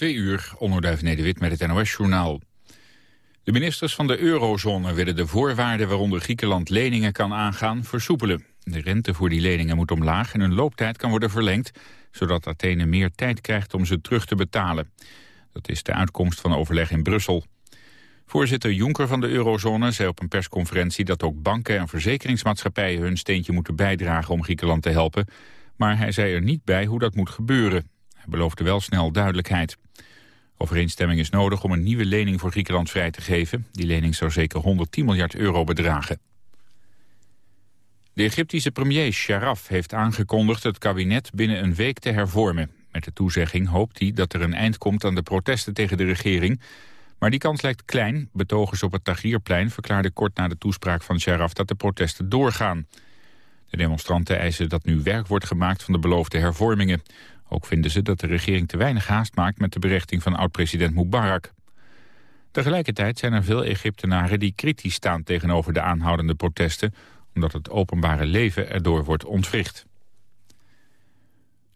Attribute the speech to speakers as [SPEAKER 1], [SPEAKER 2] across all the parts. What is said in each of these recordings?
[SPEAKER 1] Twee uur, onderduif Nederwit met het NOS-journaal. De ministers van de eurozone willen de voorwaarden waaronder Griekenland leningen kan aangaan versoepelen. De rente voor die leningen moet omlaag en hun looptijd kan worden verlengd, zodat Athene meer tijd krijgt om ze terug te betalen. Dat is de uitkomst van overleg in Brussel. Voorzitter Juncker van de eurozone zei op een persconferentie dat ook banken en verzekeringsmaatschappijen hun steentje moeten bijdragen om Griekenland te helpen. Maar hij zei er niet bij hoe dat moet gebeuren. Hij beloofde wel snel duidelijkheid. Overeenstemming is nodig om een nieuwe lening voor Griekenland vrij te geven. Die lening zou zeker 110 miljard euro bedragen. De Egyptische premier Sharaf heeft aangekondigd het kabinet binnen een week te hervormen. Met de toezegging hoopt hij dat er een eind komt aan de protesten tegen de regering. Maar die kans lijkt klein. Betogers op het Tahrirplein verklaarden kort na de toespraak van Sharaf dat de protesten doorgaan. De demonstranten eisen dat nu werk wordt gemaakt van de beloofde hervormingen. Ook vinden ze dat de regering te weinig haast maakt met de berechting van oud-president Mubarak. Tegelijkertijd zijn er veel Egyptenaren die kritisch staan tegenover de aanhoudende protesten, omdat het openbare leven erdoor wordt ontwricht.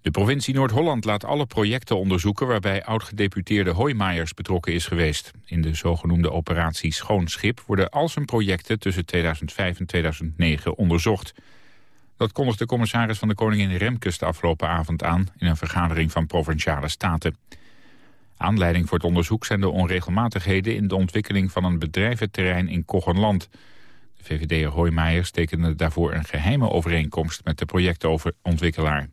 [SPEAKER 1] De provincie Noord-Holland laat alle projecten onderzoeken waarbij oud-gedeputeerde Hoijmaijers betrokken is geweest. In de zogenoemde operatie Schoon Schip worden al zijn projecten tussen 2005 en 2009 onderzocht. Dat kondigde de commissaris van de Koningin Remkes de afgelopen avond aan... in een vergadering van Provinciale Staten. Aanleiding voor het onderzoek zijn de onregelmatigheden... in de ontwikkeling van een bedrijventerrein in Koggenland. De VVD'er Hoijmeijer tekende daarvoor een geheime overeenkomst... met de projectontwikkelaar.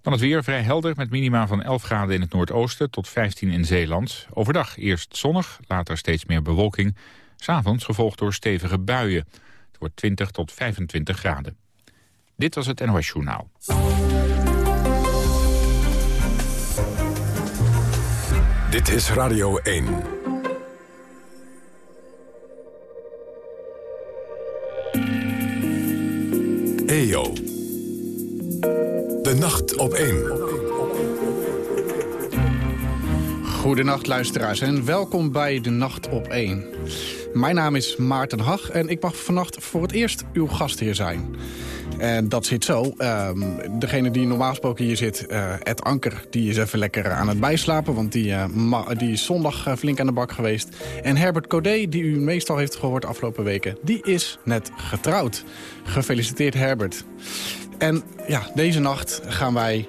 [SPEAKER 1] Dan het weer vrij helder met minima van 11 graden in het noordoosten... tot 15 in Zeeland. Overdag eerst zonnig, later steeds meer bewolking. S'avonds gevolgd door stevige buien wordt 20 tot 25 graden. Dit was het NOS Journaal.
[SPEAKER 2] Dit is Radio 1. EO. De nacht op 1.
[SPEAKER 3] Goedenacht luisteraars en welkom bij De Nacht op 1. Mijn naam is Maarten Hag en ik mag vannacht voor het eerst uw gastheer zijn. En dat zit zo. Um, degene die normaal gesproken hier zit, uh, Ed Anker, die is even lekker aan het bijslapen. Want die, uh, die is zondag uh, flink aan de bak geweest. En Herbert Codé, die u meestal heeft gehoord de afgelopen weken, die is net getrouwd. Gefeliciteerd Herbert. En ja, deze nacht gaan wij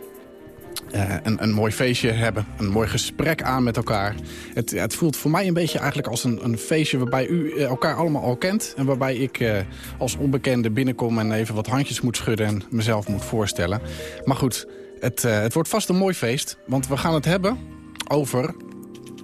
[SPEAKER 3] uh, een, een mooi feestje hebben. Een mooi gesprek aan met elkaar. Het, het voelt voor mij een beetje eigenlijk als een, een feestje... waarbij u eh, elkaar allemaal al kent. En waarbij ik uh, als onbekende binnenkom en even wat handjes moet schudden... en mezelf moet voorstellen. Maar goed, het, het wordt vast een mooi feest. Want we gaan het hebben over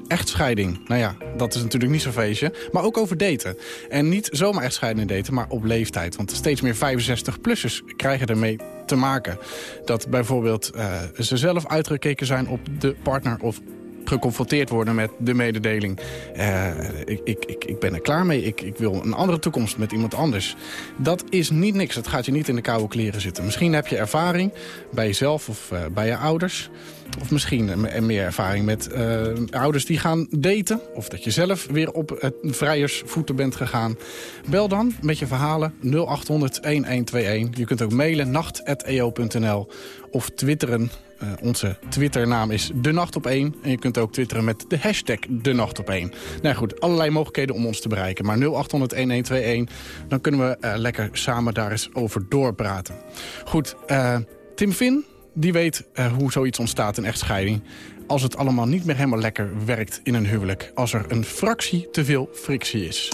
[SPEAKER 3] echtscheiding. Nou ja, dat is natuurlijk niet zo'n feestje. Maar ook over daten. En niet zomaar echtscheiding daten, maar op leeftijd. Want steeds meer 65-plussers krijgen ermee te maken. Dat bijvoorbeeld uh, ze zelf uitgekeken zijn op de partner of geconfronteerd worden met de mededeling... Uh, ik, ik, ik, ben er klaar mee, ik, ik wil een andere toekomst met iemand anders. Dat is niet niks, dat gaat je niet in de koude kleren zitten. Misschien heb je ervaring bij jezelf of uh, bij je ouders... Of misschien meer ervaring met uh, ouders die gaan daten. Of dat je zelf weer op het vrijersvoeten bent gegaan. Bel dan met je verhalen 0800-1121. Je kunt ook mailen nacht.eo.nl of twitteren. Uh, onze Twitternaam is De Nacht op 1. En je kunt ook twitteren met de hashtag De Nacht op 1. Nou goed, allerlei mogelijkheden om ons te bereiken. Maar 0800-1121, dan kunnen we uh, lekker samen daar eens over doorpraten. Goed, Tim Vin die weet uh, hoe zoiets ontstaat in echtscheiding. Als het allemaal niet meer helemaal lekker werkt in een huwelijk. Als er een fractie te veel frictie is.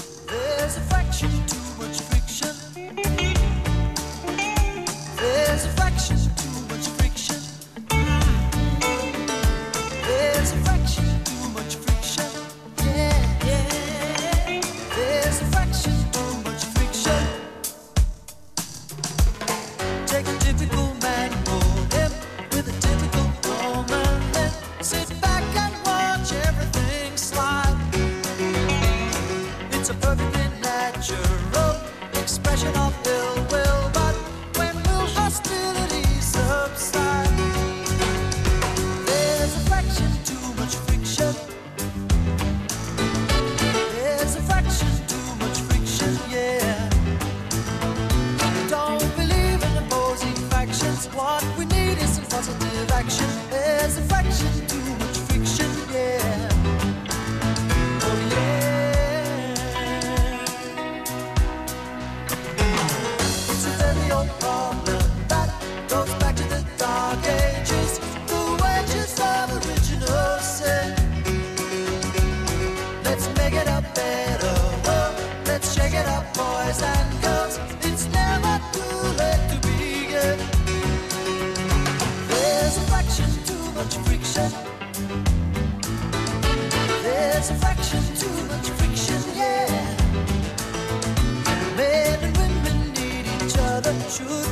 [SPEAKER 3] choose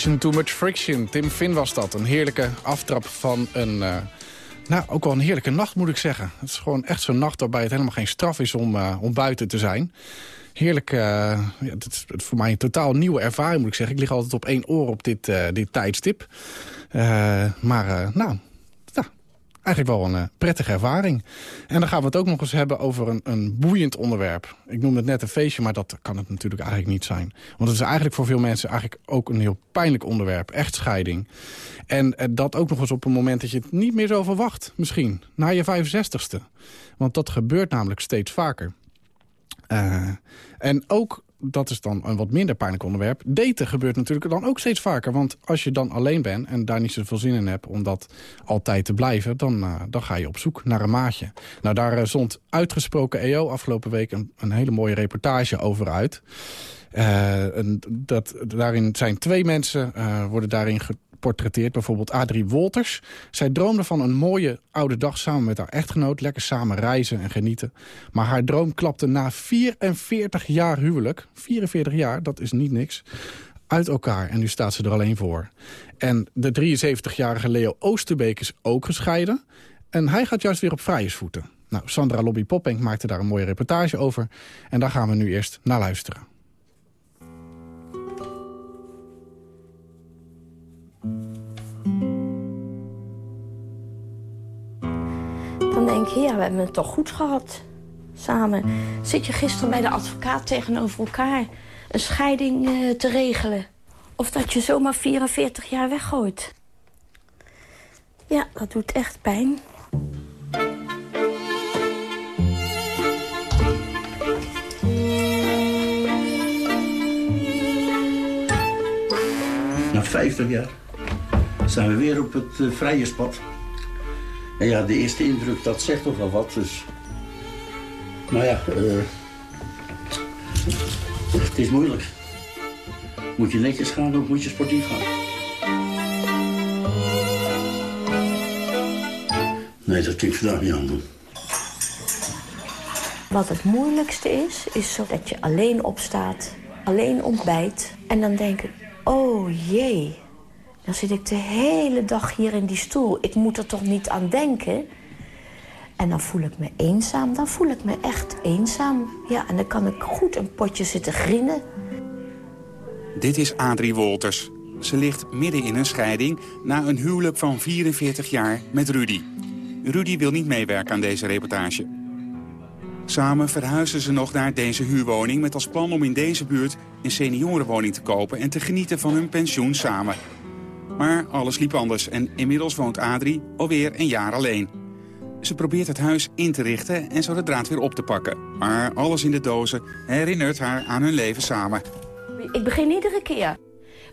[SPEAKER 3] Too Much Friction. Tim Finn was dat. Een heerlijke aftrap van een... Uh, nou, ook wel een heerlijke nacht, moet ik zeggen. Het is gewoon echt zo'n nacht waarbij het helemaal geen straf is om, uh, om buiten te zijn. Heerlijk, uh, ja, het is voor mij een totaal nieuwe ervaring, moet ik zeggen. Ik lig altijd op één oor op dit, dit tijdstip. maar, nou, eigenlijk wel een uh, prettige ervaring. En dan gaan we het ook nog eens hebben over een, een boeiend onderwerp. Ik noemde het net een feestje, maar dat kan het natuurlijk eigenlijk niet zijn. Want het is eigenlijk voor veel mensen eigenlijk ook een heel pijnlijk onderwerp. Echtscheiding. En uh, dat ook nog eens op een moment dat je het niet meer zo verwacht. Misschien, na je 65ste. Want dat gebeurt namelijk steeds vaker. Uh, en ook dat is dan een wat minder pijnlijk onderwerp. Daten gebeurt natuurlijk dan ook steeds vaker. Want als je dan alleen bent en daar niet zoveel zin in hebt... om dat altijd te blijven, dan, uh, dan ga je op zoek naar een maatje. Nou, daar uh, zond uitgesproken EO afgelopen week... een, een hele mooie reportage over uit. Uh, dat, daarin zijn twee mensen, worden daarin portretteert. Bijvoorbeeld Adrie Wolters. Zij droomde van een mooie oude dag samen met haar echtgenoot. Lekker samen reizen en genieten. Maar haar droom klapte na 44 jaar huwelijk. 44 jaar, dat is niet niks uit elkaar. En nu staat ze er alleen voor. En de 73-jarige Leo Oosterbeek is ook gescheiden. En hij gaat juist weer op vrijersvoeten. Nou, Sandra Lobby Poppenk maakte daar een mooie reportage over. En daar gaan we nu eerst naar luisteren.
[SPEAKER 4] Dan denk je, ja, we hebben het toch goed gehad. Samen. Zit je gisteren bij de advocaat tegenover elkaar een scheiding uh, te regelen? Of dat je zomaar 44 jaar weggooit? Ja, dat doet echt pijn.
[SPEAKER 5] Na 50 jaar zijn we weer op het uh, vrije spad. En ja, de eerste indruk, dat zegt toch wel wat. Dus... Maar ja, uh... het is moeilijk. Moet je netjes gaan of moet je sportief gaan? Nee, dat kan ik vandaag niet aan doen.
[SPEAKER 4] Wat het moeilijkste is, is zo dat je alleen opstaat, alleen ontbijt. En dan denk oh jee, dan zit ik de hele dag hier in die stoel. Ik moet er toch niet aan denken? En dan voel ik me eenzaam, dan voel ik me echt eenzaam. Ja, en dan kan ik goed een potje zitten grienen.
[SPEAKER 6] Dit is Adrie Wolters. Ze ligt midden in een scheiding na een huwelijk van 44 jaar met Rudy. Rudy wil niet meewerken aan deze reportage. Samen verhuizen ze nog naar deze huurwoning... met als plan om in deze buurt een seniorenwoning te kopen... en te genieten van hun pensioen samen. Maar alles liep anders en inmiddels woont Adrie alweer een jaar alleen. Ze probeert het huis in te richten en zo de draad weer op te pakken. Maar alles in de dozen herinnert haar aan hun leven samen.
[SPEAKER 4] Ik begin iedere keer.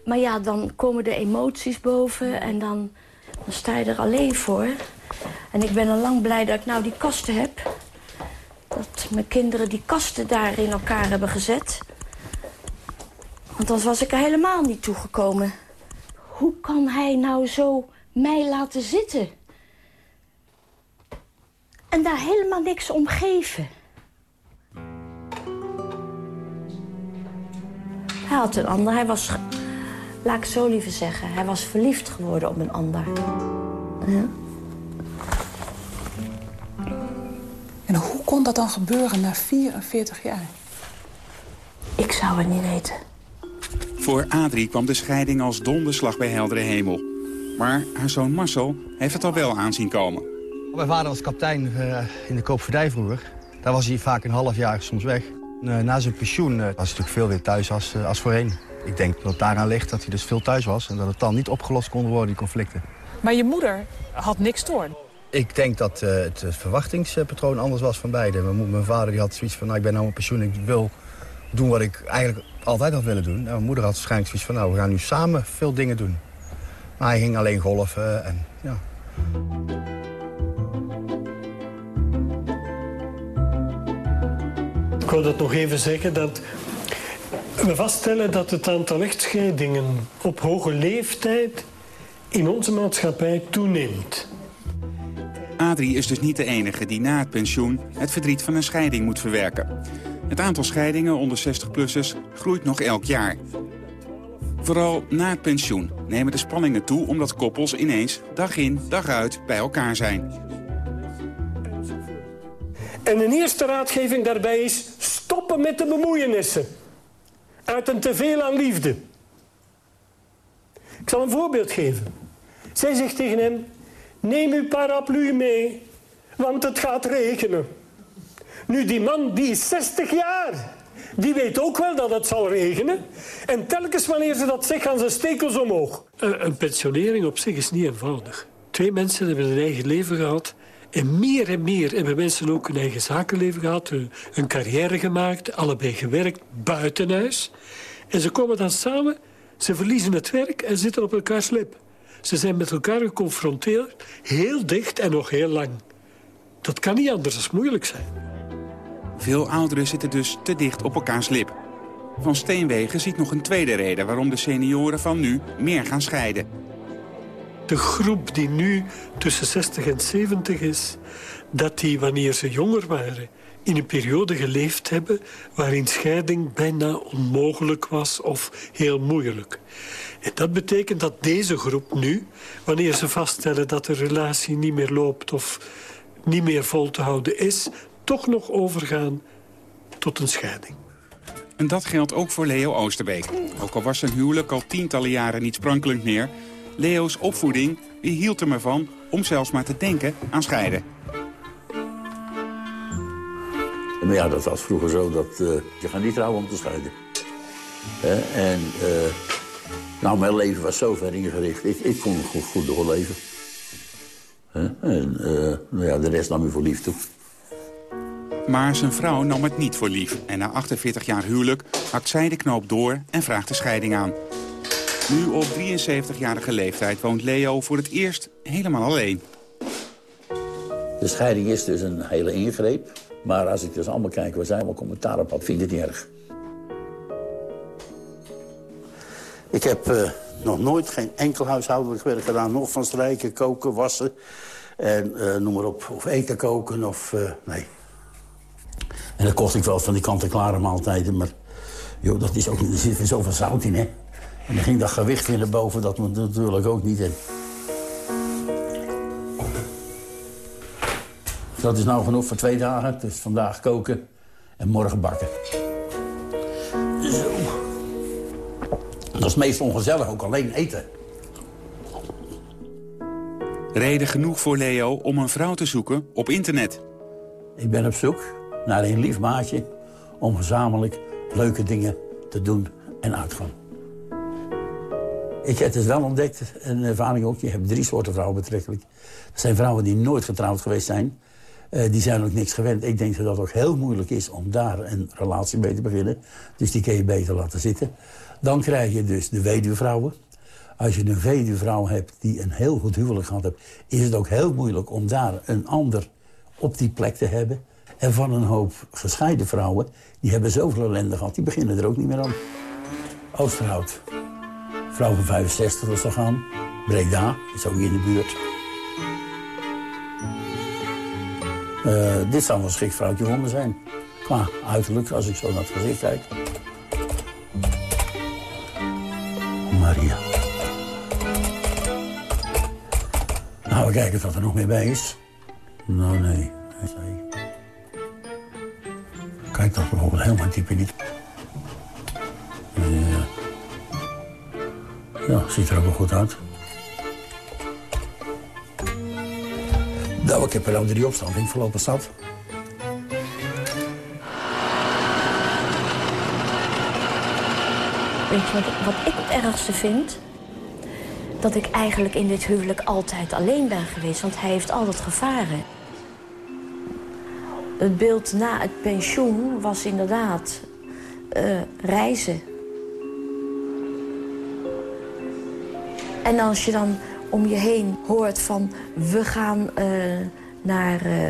[SPEAKER 4] Maar ja, dan komen de emoties boven en dan, dan sta je er alleen voor. En ik ben al lang blij dat ik nou die kasten heb. Dat mijn kinderen die kasten daar in elkaar hebben gezet. Want anders was ik er helemaal niet toegekomen. Hoe kan hij nou zo mij laten zitten? En daar helemaal niks om geven. Hij had een ander. Hij was, laat ik zo liever zeggen, hij was verliefd geworden op een ander. Ja.
[SPEAKER 7] En hoe kon dat dan gebeuren na 44 jaar?
[SPEAKER 4] Ik zou het niet weten.
[SPEAKER 6] Voor Adrie kwam de scheiding als donderslag bij heldere hemel. Maar haar zoon Marcel heeft het al wel aanzien komen.
[SPEAKER 8] Mijn vader was kapitein uh, in de koopvaardij vroeger. Daar was hij vaak een half jaar soms weg. Uh, na zijn pensioen uh, was hij natuurlijk veel weer thuis als, als voorheen. Ik denk dat het daaraan ligt dat hij dus veel thuis was... en dat het dan niet opgelost kon worden, die conflicten.
[SPEAKER 7] Maar je moeder had niks door?
[SPEAKER 8] Ik denk dat het verwachtingspatroon anders was van beiden. Mijn, mijn vader die had zoiets van, nou, ik ben nou een pensioen... ik wil doen wat ik eigenlijk altijd had willen doen. En mijn moeder had waarschijnlijk zoiets van, nou, we gaan nu samen veel dingen doen. Maar hij ging alleen golfen en ja...
[SPEAKER 9] Ik wil dat nog even zeggen dat we vaststellen dat het aantal echtscheidingen op hoge leeftijd in onze maatschappij toeneemt.
[SPEAKER 6] Adrie is dus niet de enige die na het pensioen het verdriet van een scheiding moet verwerken. Het aantal scheidingen onder 60-plussers groeit nog elk jaar. Vooral na het pensioen nemen de spanningen toe omdat koppels ineens dag in dag uit bij elkaar zijn.
[SPEAKER 9] En een eerste raadgeving daarbij is stoppen met de bemoeienissen. Uit een teveel aan liefde. Ik zal een voorbeeld geven. Zij zegt tegen hem, neem uw paraplu mee, want het gaat regenen. Nu, die man die is 60 jaar. Die weet ook wel dat het zal regenen. En telkens wanneer ze dat zegt, gaan ze stekels omhoog. Een pensionering op zich is niet eenvoudig. Twee mensen hebben een eigen leven gehad. En meer en meer hebben mensen ook een eigen zakenleven gehad. Een carrière gemaakt, allebei gewerkt, buiten huis. En ze komen dan samen, ze verliezen het werk en zitten op elkaars lip. Ze zijn met elkaar geconfronteerd, heel dicht en nog heel lang. Dat kan niet anders, dat is moeilijk zijn.
[SPEAKER 6] Veel ouderen zitten dus te dicht op elkaars lip. Van Steenwegen ziet nog een tweede reden waarom de senioren van nu meer gaan scheiden.
[SPEAKER 9] De groep die nu tussen 60 en 70 is, dat die wanneer ze jonger waren in een periode geleefd hebben waarin scheiding bijna onmogelijk was of heel moeilijk. En dat betekent dat deze groep nu, wanneer ze vaststellen dat de relatie niet meer loopt of niet meer vol te houden is, toch nog overgaan tot een scheiding.
[SPEAKER 6] En dat geldt ook voor Leo Oosterbeek. Ook al was zijn huwelijk al tientallen jaren niet sprankelend meer... Leo's opvoeding hield er maar van om zelfs maar te denken aan scheiden.
[SPEAKER 5] Maar ja, dat was vroeger zo dat uh, je gaat niet trouwen om te scheiden. en uh, nou, mijn leven was zo ver ingericht. Ik, ik kon goed, goed doorleven. en uh, nou ja, de rest nam je voor lief toe.
[SPEAKER 6] Maar zijn vrouw nam het niet voor lief. En na 48 jaar huwelijk hakt zij de knoop door en vraagt de scheiding aan. Nu op 73-jarige leeftijd woont Leo voor het eerst helemaal alleen.
[SPEAKER 5] De scheiding is dus een hele ingreep. Maar als ik dus allemaal kijk, waar zijn allemaal commentaar op had, vind ik het niet erg. Ik heb uh, nog nooit geen enkel huishoudelijk werk gedaan. Nog van strijken, koken, wassen. En uh, noem maar op. Of eten koken of... Uh, nee. En dan kocht ik wel van die kant-en-klare maaltijden. Maar joh, dat is ook, er zit weer zoveel zout in, hè. En dan ging dat gewicht weer naar boven, dat moet natuurlijk ook niet in. Dat is nou genoeg voor twee dagen. Dus vandaag koken en morgen bakken. Zo. Dat is meestal ongezellig, ook alleen eten.
[SPEAKER 6] Reden genoeg voor Leo om een vrouw te zoeken op internet.
[SPEAKER 5] Ik ben op zoek naar een lief maatje om gezamenlijk leuke dingen te doen en uitgaan. Ik heb het wel ontdekt, een ervaring ook. Je hebt drie soorten vrouwen betrekkelijk. Dat zijn vrouwen die nooit getrouwd geweest zijn. Uh, die zijn ook niks gewend. Ik denk dat het ook heel moeilijk is om daar een relatie mee te beginnen. Dus die kun je beter laten zitten. Dan krijg je dus de weduwvrouwen. Als je een weduwvrouw hebt die een heel goed huwelijk gehad heeft... is het ook heel moeilijk om daar een ander op die plek te hebben. En van een hoop gescheiden vrouwen... die hebben zoveel ellende gehad, die beginnen er ook niet meer aan. Oosterhout. Vrouw van 65 was gaan. Breda, is ook hier in de buurt. Uh, dit zou een geschikt vrouwtje voor me zijn. Qua uiterlijk, als ik zo naar het gezicht kijk. Maria. Nou, we kijken wat er nog meer bij is. Nou, nee. nee. Kijk, dat bijvoorbeeld helemaal type niet. Ja. ja, ziet er ook wel goed uit. Nou, ik heb er al drie opstand in verlopen stad.
[SPEAKER 4] Weet je wat, wat ik het ergste vind? Dat ik eigenlijk in dit huwelijk altijd alleen ben geweest. Want hij heeft altijd gevaren. Het beeld na het pensioen was inderdaad uh, reizen. En als je dan om je heen hoort van... we gaan uh, naar, uh,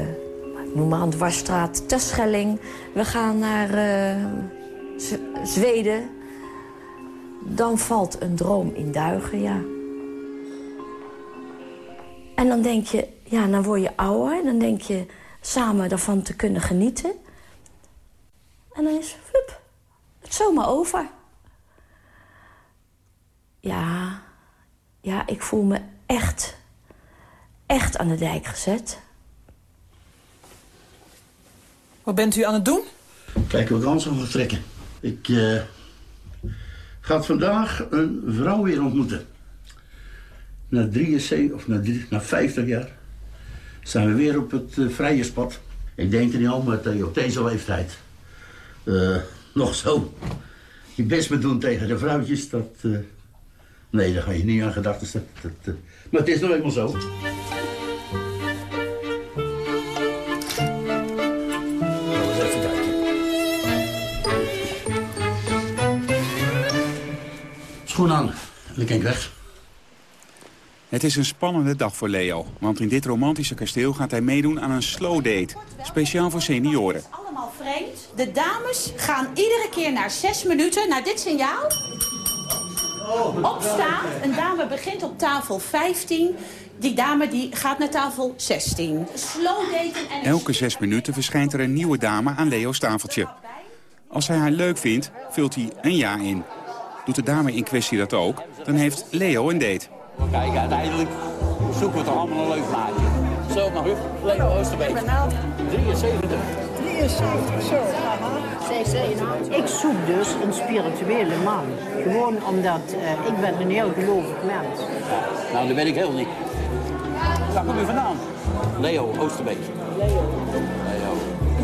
[SPEAKER 4] noem maar een dwarsstraat, Terschelling. We gaan naar Zweden. Dan valt een droom in duigen, ja. En dan denk je, ja, dan word je ouder. Dan denk je samen daarvan te kunnen genieten. En dan is, flup, het zomaar over. Ja, ja, ik voel me echt, echt aan de dijk gezet.
[SPEAKER 7] Wat bent u aan het doen?
[SPEAKER 5] Kijk, we gaan zo vertrekken. Ik uh, ga vandaag een vrouw weer ontmoeten. Na 73, of na, na 50 jaar zijn we weer op het uh, vrije spad. Ik denk er niet al, maar op deze leeftijd uh, nog zo je best me doen tegen de vrouwtjes, dat... Nee, daar ga je niet aan gedachten. Dat, maar het is nog eenmaal zo. kijken. Schoen aan. En ik weg.
[SPEAKER 6] Het is een spannende dag voor Leo, want in dit romantische kasteel gaat hij meedoen aan een slow date. Speciaal voor senioren.
[SPEAKER 10] allemaal vreemd. De dames gaan iedere keer na zes minuten naar dit signaal opstaan. Een dame begint op tafel 15. Die dame die gaat naar tafel 16. Slow daten en...
[SPEAKER 6] Elke zes minuten verschijnt er een nieuwe dame aan Leo's tafeltje. Als hij haar leuk vindt, vult hij een ja in. Doet de dame in kwestie dat ook, dan heeft Leo een date.
[SPEAKER 5] Kijk, uiteindelijk zoeken we toch allemaal een leuk maatje. Zo, maar Huub, Leo Oosterbeek. 73.
[SPEAKER 11] 73, zo. Ik zoek dus een spirituele man. Gewoon omdat uh, ik ben een heel gelovig mens.
[SPEAKER 5] Nou, dat weet ik heel niet. Waar kom je vandaan? Leo Oosterbeek. Leo. Leo.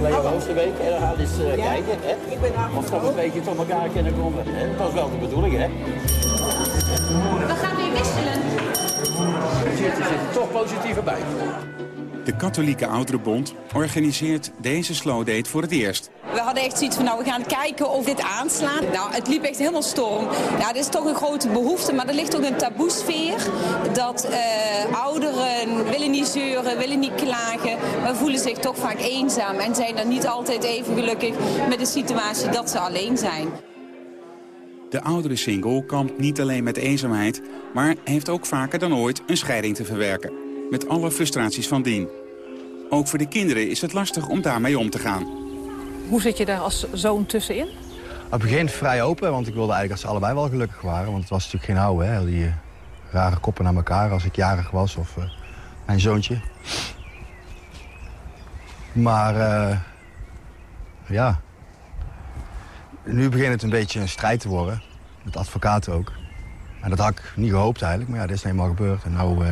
[SPEAKER 5] Leo Oosterbeek, en dan gaan we eens uh, ja. kijken. Hè? Ik ben of we een beetje tot elkaar kunnen komen. Hè? Dat is wel de bedoeling, hè?
[SPEAKER 10] We gaan weer wisselen.
[SPEAKER 5] Er zit er toch positiever bij.
[SPEAKER 6] De Katholieke Ouderenbond organiseert deze slow date voor het eerst.
[SPEAKER 12] We hadden echt zoiets van, nou, we gaan kijken of dit aanslaat. Nou, het liep echt helemaal storm. Ja, er is toch een grote behoefte, maar er ligt ook een taboesfeer. Dat uh, ouderen willen niet zeuren, willen niet klagen, maar voelen zich toch vaak eenzaam. En zijn dan niet altijd even gelukkig met de situatie dat ze alleen zijn.
[SPEAKER 6] De oudere single kampt niet alleen met eenzaamheid... maar heeft ook vaker dan ooit een scheiding te verwerken met alle frustraties van dien. Ook voor de kinderen is het lastig om daarmee om te gaan.
[SPEAKER 7] Hoe zit je daar als zoon tussenin?
[SPEAKER 8] Op het begin vrij open, want ik wilde eigenlijk dat ze allebei wel gelukkig waren. Want het was natuurlijk geen oude, hè. Die uh, rare koppen naar elkaar als ik jarig was of uh, mijn zoontje. Maar uh, ja, nu begint het een beetje een strijd te worden. Met advocaten ook. En dat had ik niet gehoopt eigenlijk, maar ja, dat is helemaal gebeurd. En nou,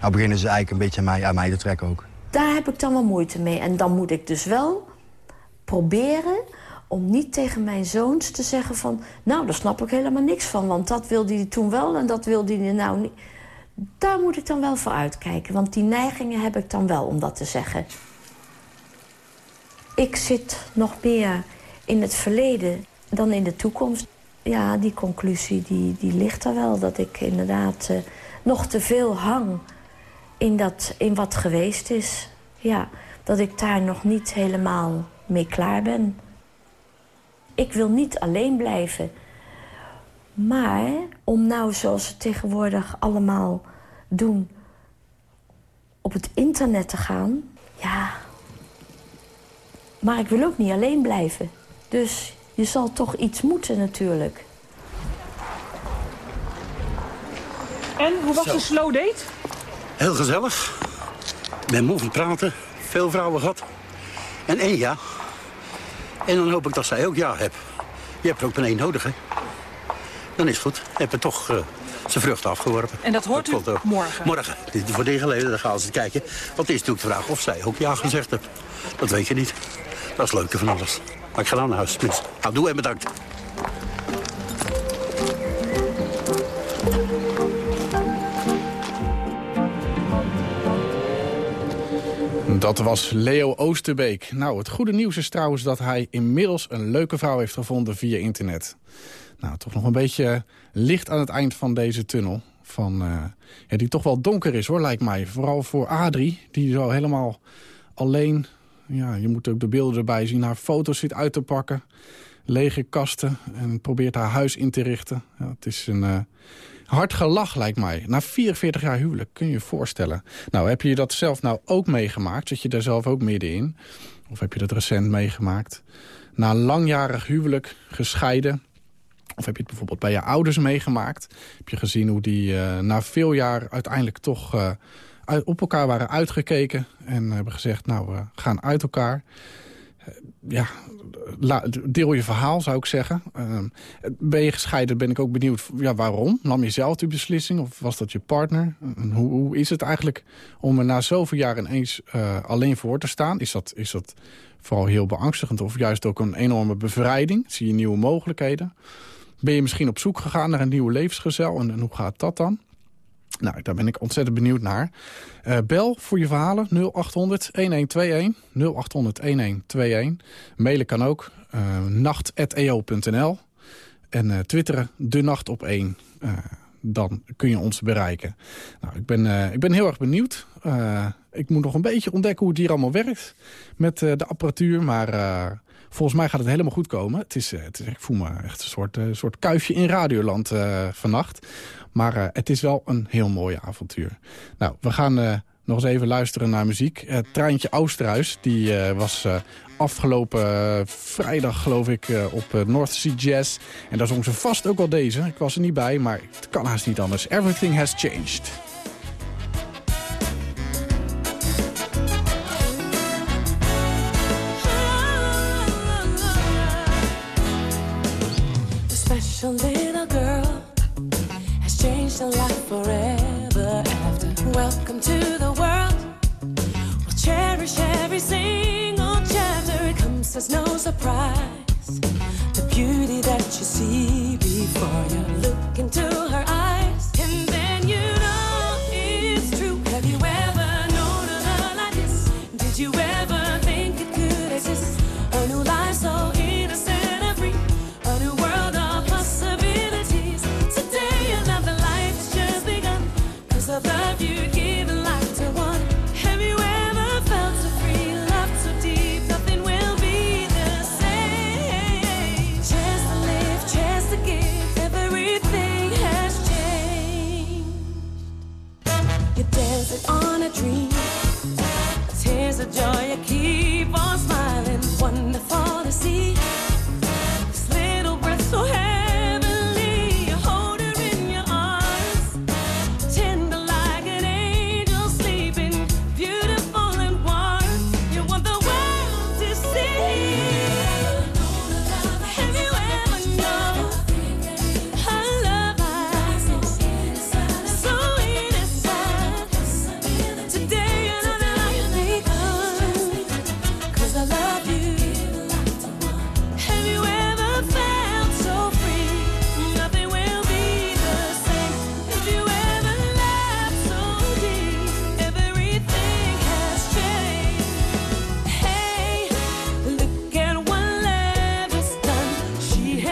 [SPEAKER 8] nou beginnen ze eigenlijk een beetje aan mij, aan mij te trekken ook.
[SPEAKER 4] Daar heb ik dan wel moeite mee. En dan moet ik dus wel proberen om niet tegen mijn zoons te zeggen van... nou, daar snap ik helemaal niks van, want dat wilde hij toen wel en dat wilde hij nou niet. Daar moet ik dan wel voor uitkijken, want die neigingen heb ik dan wel om dat te zeggen. Ik zit nog meer in het verleden dan in de toekomst. Ja, die conclusie die, die ligt er wel, dat ik inderdaad uh, nog te veel hang in, dat, in wat geweest is. Ja, dat ik daar nog niet helemaal mee klaar ben. Ik wil niet alleen blijven. Maar om nou zoals ze tegenwoordig allemaal doen... op het internet te gaan, ja... Maar ik wil ook niet alleen blijven. Dus je zal toch iets moeten natuurlijk.
[SPEAKER 7] En, hoe was Zo. de slow date?
[SPEAKER 13] Heel gezellig. Met moe van praten. Veel vrouwen gehad. En één ja. En dan hoop ik dat zij ook ja hebt. Je hebt er ook maar één nodig, hè? Dan is het goed. Heb je toch uh, zijn vruchten afgeworpen.
[SPEAKER 7] En dat hoort dat u morgen?
[SPEAKER 13] Morgen. Dit wordt ingeleden, dan gaan ze kijken. Want het is natuurlijk de vraag of zij ook ja gezegd heeft. Dat weet je niet. Dat is leuke van alles. Maar ik ga nou naar huis. Nou, doe en bedankt.
[SPEAKER 3] Dat was Leo Oosterbeek. Nou, het goede nieuws is trouwens dat hij inmiddels een leuke vrouw heeft gevonden via internet. Nou, toch nog een beetje licht aan het eind van deze tunnel. Van, ja, die toch wel donker is hoor, lijkt mij. Vooral voor Adrie, die zo helemaal alleen... Ja, je moet ook de beelden erbij zien. Haar foto's zit uit te pakken. Lege kasten. En probeert haar huis in te richten. Ja, het is een... Uh, Hard gelach lijkt mij. Na 44 jaar huwelijk, kun je je voorstellen. Nou, heb je dat zelf nou ook meegemaakt? Zit je daar zelf ook middenin? Of heb je dat recent meegemaakt? Na een langjarig huwelijk, gescheiden... Of heb je het bijvoorbeeld bij je ouders meegemaakt? Heb je gezien hoe die uh, na veel jaar uiteindelijk toch uh, op elkaar waren uitgekeken... en hebben gezegd, nou, we gaan uit elkaar ja, deel je verhaal, zou ik zeggen. Uh, ben je gescheiden, ben ik ook benieuwd, ja, waarom? Nam je zelf die beslissing of was dat je partner? hoe, hoe, is het eigenlijk om er na zoveel jaar ineens uh, alleen voor te staan? Is dat, is dat vooral heel beangstigend of juist ook een enorme bevrijding? Zie je nieuwe mogelijkheden? Ben je misschien op zoek gegaan naar een nieuwe levensgezel en, en hoe gaat dat dan? Nou, daar ben ik ontzettend benieuwd naar. Uh, bel voor je verhalen 0800 1121. 0800 1121. Mailen kan ook. Uh, nacht.eo.nl. En uh, twitteren de nacht op 1. dan kun je ons bereiken. Nou, ik, ben, ik ben heel erg benieuwd. ik moet nog een beetje ontdekken hoe het hier allemaal werkt. Met de apparatuur. Maar volgens mij gaat het helemaal goed komen. Het is, het is, ik voel me echt een soort, soort kuifje in Radioland vannacht. Maar uh, het is wel een heel mooi avontuur. Nou, we gaan uh, nog eens even luisteren naar muziek. Uh, Treintje Oosterhuis, die was afgelopen vrijdag geloof ik op North Sea Jazz. En daar zong ze vast ook al deze. Ik was er niet bij, maar het kan haast niet anders. Everything has changed.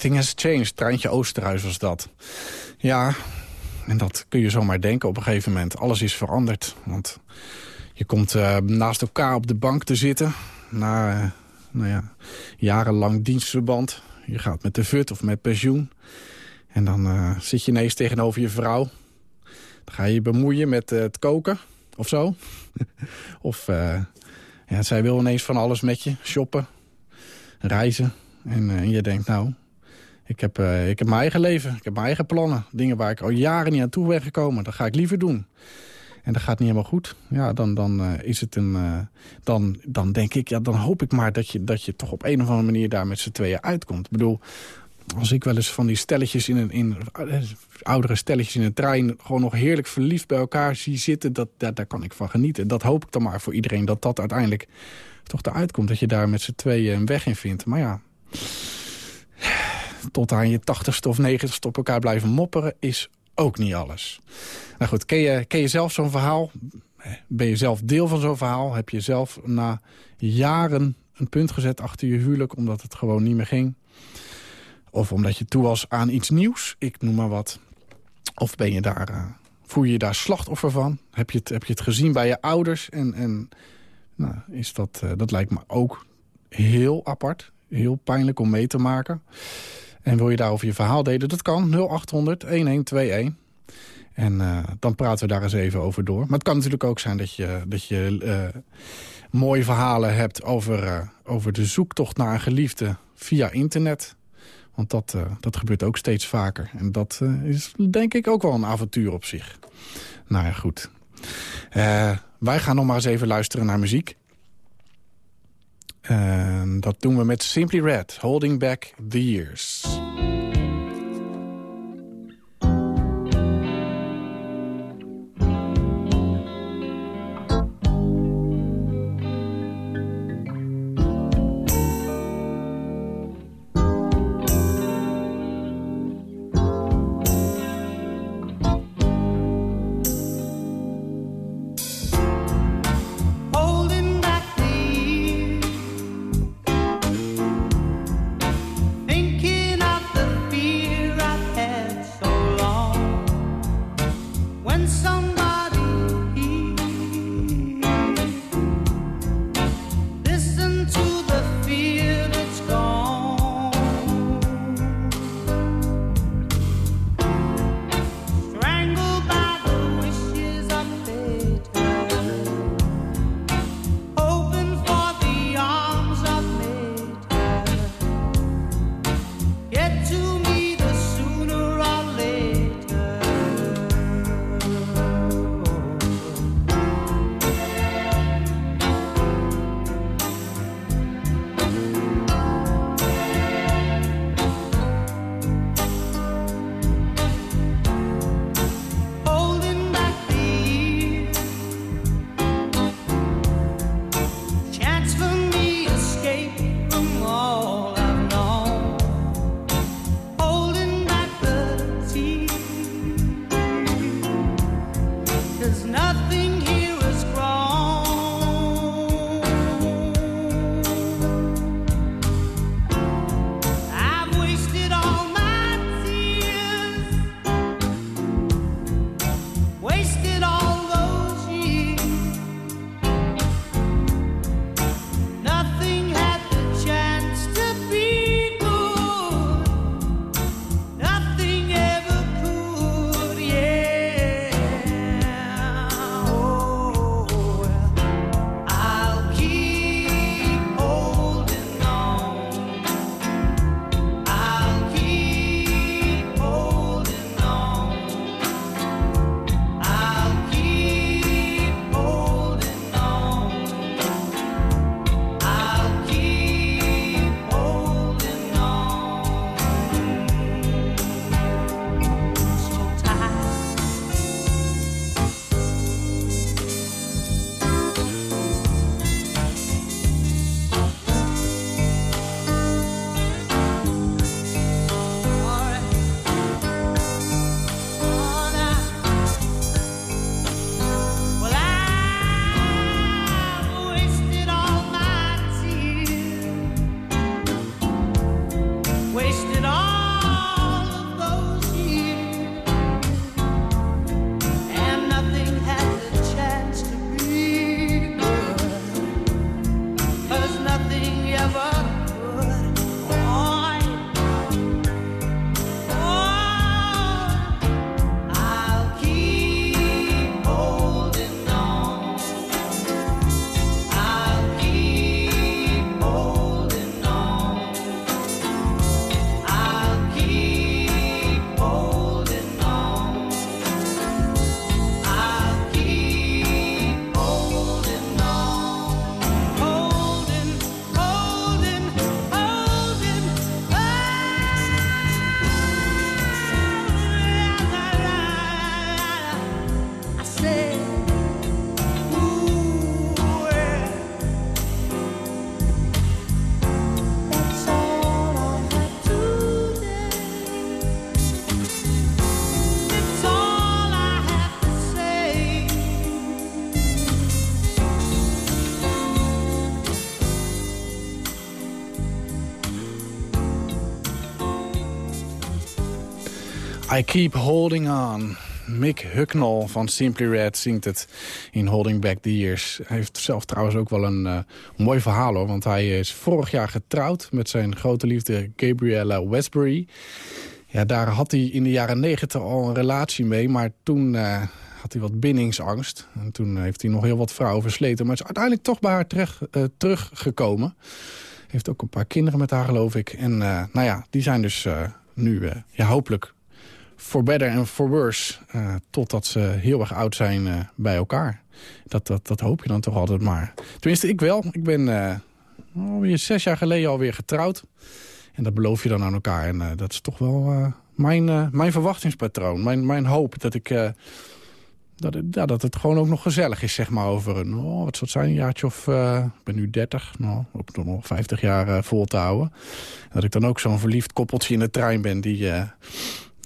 [SPEAKER 3] Everything has changed. Treintje Oosterhuis was dat. Ja, en dat kun je zomaar denken op een gegeven moment. Alles is veranderd. Want je komt uh, naast elkaar op de bank te zitten. Na uh, nou ja, jarenlang dienstverband. Je gaat met de VUT of met pensioen. En dan uh, zit je ineens tegenover je vrouw. Ga je je bemoeien met het koken of zo. of ja, zij wil ineens van alles met je. Shoppen, reizen. En, en je denkt, nou, ik heb, uh, ik heb mijn eigen leven, ik heb mijn eigen plannen. Dingen waar ik al jaren niet aan toe ben gekomen. Dat ga ik liever doen. En dat gaat niet helemaal goed. Ja, dan, dan uh, is het een. Uh, dan, dan denk ik, ja, dan hoop ik maar dat je, dat je toch op een of andere manier daar met z'n tweeën uitkomt. Ik bedoel, als ik wel eens van die stelletjes in een. In, oudere stelletjes in een trein gewoon nog heerlijk verliefd bij elkaar zie zitten, dat, daar, daar kan ik van genieten. Dat hoop ik dan maar voor iedereen, dat dat uiteindelijk toch eruit komt. Dat je daar met z'n tweeën een weg in vindt. Maar ja tot aan je tachtigste of negentigste op elkaar blijven mopperen... is ook niet alles. Nou goed, ken je, ken je zelf zo'n verhaal? Ben je zelf deel van zo'n verhaal? Heb je zelf na jaren een punt gezet achter je huwelijk... omdat het gewoon niet meer ging? Of omdat je toe was aan iets nieuws? Ik noem maar wat. Of ben je daar, uh, voel je je daar slachtoffer van? Heb je het, heb je het gezien bij je ouders? En, en nou, is dat, uh, dat lijkt me ook heel apart. Heel pijnlijk om mee te maken. En wil je daarover je verhaal delen? Dat kan 0800 1121. En uh, dan praten we daar eens even over door. Maar het kan natuurlijk ook zijn dat je, dat je uh, mooie verhalen hebt over, uh, over de zoektocht naar een geliefde via internet. Want dat, dat gebeurt ook steeds vaker. En dat is denk ik ook wel een avontuur op zich. Nou ja, goed. wij gaan nog maar eens even luisteren naar muziek. Dat doen we met Simply Red, Holding Back the Years. I Keep Holding On. Mick Hucknall van Simply Red zingt het in Holding Back the Years. Hij heeft zelf trouwens ook wel een uh, mooi verhaal hoor. Want hij is vorig jaar getrouwd met zijn grote liefde Gabriella Westbury. Ja, daar had hij in de jaren negentig al een relatie mee. Maar toen uh, had hij wat bindingsangst. En toen heeft hij nog heel wat vrouwen versleten. Maar is uiteindelijk toch bij haar terecht, uh, teruggekomen. Heeft ook een paar kinderen met haar geloof ik. En nou ja, die zijn dus nu ja, hopelijk for better en for worse. Uh, totdat ze heel erg oud zijn uh, bij elkaar. Dat, dat, dat hoop je dan toch altijd maar. Tenminste, ik wel. Ik ben uh, alweer zes jaar geleden alweer getrouwd. En dat beloof je dan aan elkaar. En dat is toch wel mijn, mijn verwachtingspatroon. Mijn, mijn hoop dat ik... dat, ja, dat het gewoon ook nog gezellig is, zeg maar, over een... Oh, wat het zijn, een jaartje of... ik ben nu 30, nou, ook nog 50 jaar vol te houden. Dat ik dan ook zo'n verliefd koppeltje in de trein ben... die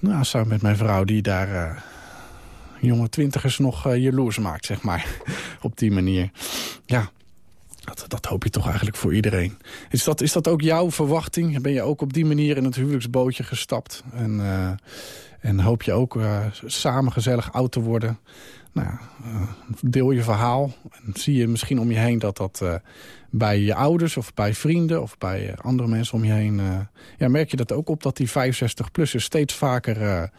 [SPEAKER 3] nou, samen met mijn vrouw die daar uh, jonge twintigers nog uh, jaloers maakt, zeg maar. Op die manier. Ja, dat, dat, hoop je toch eigenlijk voor iedereen. Is dat, is dat ook jouw verwachting? Ben je ook op die manier in het huwelijksbootje gestapt? En, uh, en hoop je ook samen gezellig oud te worden? Nou, deel je verhaal. En zie je misschien om je heen dat dat bij je ouders of bij vrienden of bij eh, andere mensen om je heen... Ja, merk je dat ook op dat die 65-plussers steeds vaker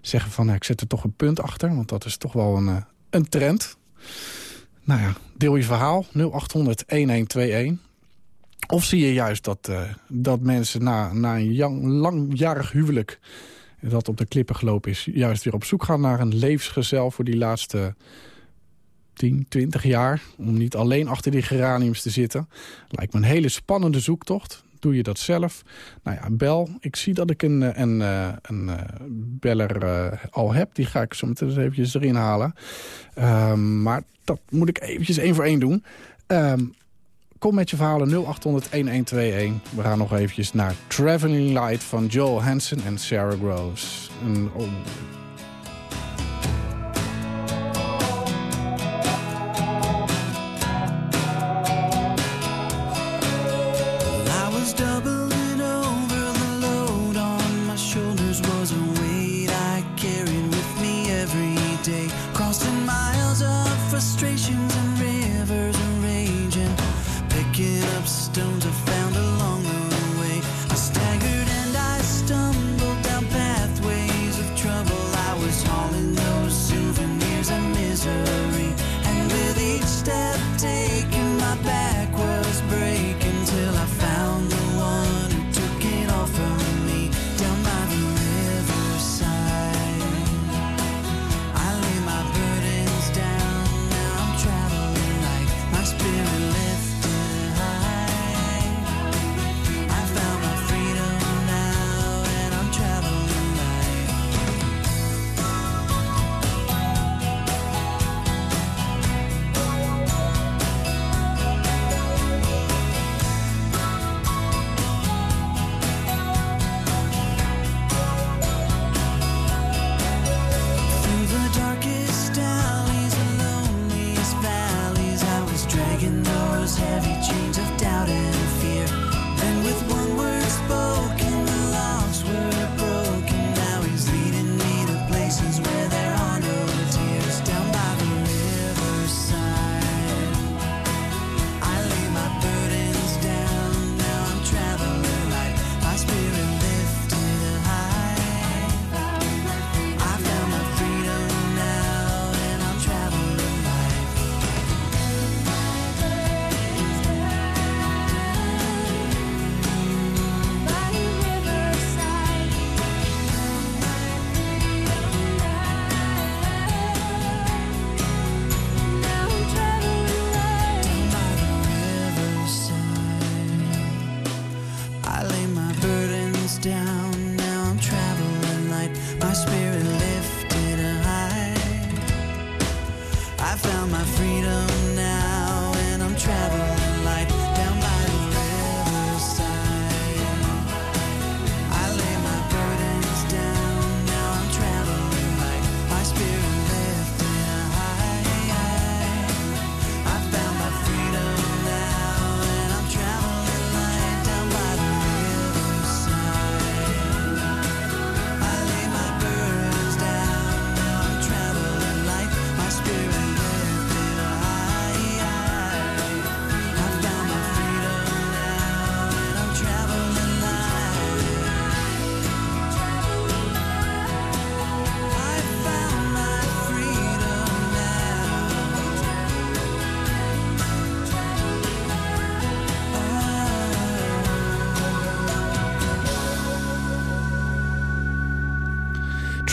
[SPEAKER 3] zeggen van... ik zet er toch een punt achter, want dat is toch wel een, een trend. Nou ja, deel je verhaal 0800-1121. Of zie je juist dat, dat mensen na, na een langjarig huwelijk... dat op de klippen gelopen is, juist weer op zoek gaan naar een levensgezel... voor die laatste 10, 20 jaar... om niet alleen achter die geraniums te zitten. Lijkt me een hele spannende zoektocht. Doe je dat zelf? Nou ja, bel. Ik zie dat ik een, eh, een, eh, een, eh, beller al heb. Die ga ik zo meteen eventjes erin halen. Um, maar dat moet ik eventjes één voor één doen. Um, kom met je verhalen 0800-1121. We gaan nog eventjes naar Traveling Light van Joel Hansen en Sarah Groves. En, oh,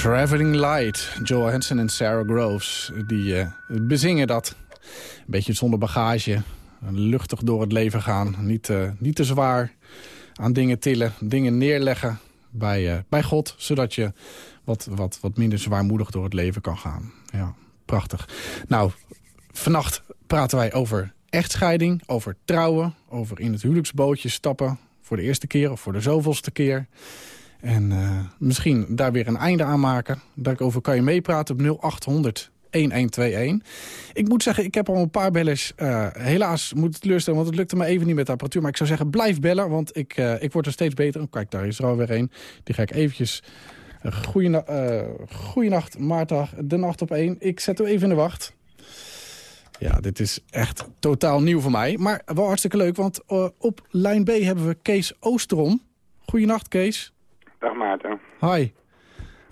[SPEAKER 3] Traveling Light, Joel Hansen en Sarah Groves, die uh, bezingen dat. Een beetje zonder bagage, luchtig door het leven gaan. Niet, uh, niet te zwaar aan dingen tillen, dingen neerleggen bij, uh, bij God. Zodat je wat, wat, wat minder zwaarmoedig door het leven kan gaan. Ja, prachtig. Nou, vannacht praten wij over echtscheiding, over trouwen... over in het huwelijksbootje stappen voor de eerste keer of voor de zoveelste keer... En uh, misschien daar weer een einde aan maken. Daarover kan je meepraten op 0800 1121. Ik moet zeggen, ik heb al een paar bellers. Uh, helaas moet het teleurstellen, want het lukte me even niet met de apparatuur. Maar ik zou zeggen, blijf bellen, want ik, uh, ik word er steeds beter. Oh, kijk, daar is er alweer een. Die ga ik eventjes... Goeienacht, Maarten, de nacht op één. Ik zet hem even in de wacht. Ja, dit is echt totaal nieuw voor mij. Maar wel hartstikke leuk, want op lijn B hebben we Kees Oosterom. Goeienacht, Kees.
[SPEAKER 14] Dag Maarten.
[SPEAKER 3] Hi.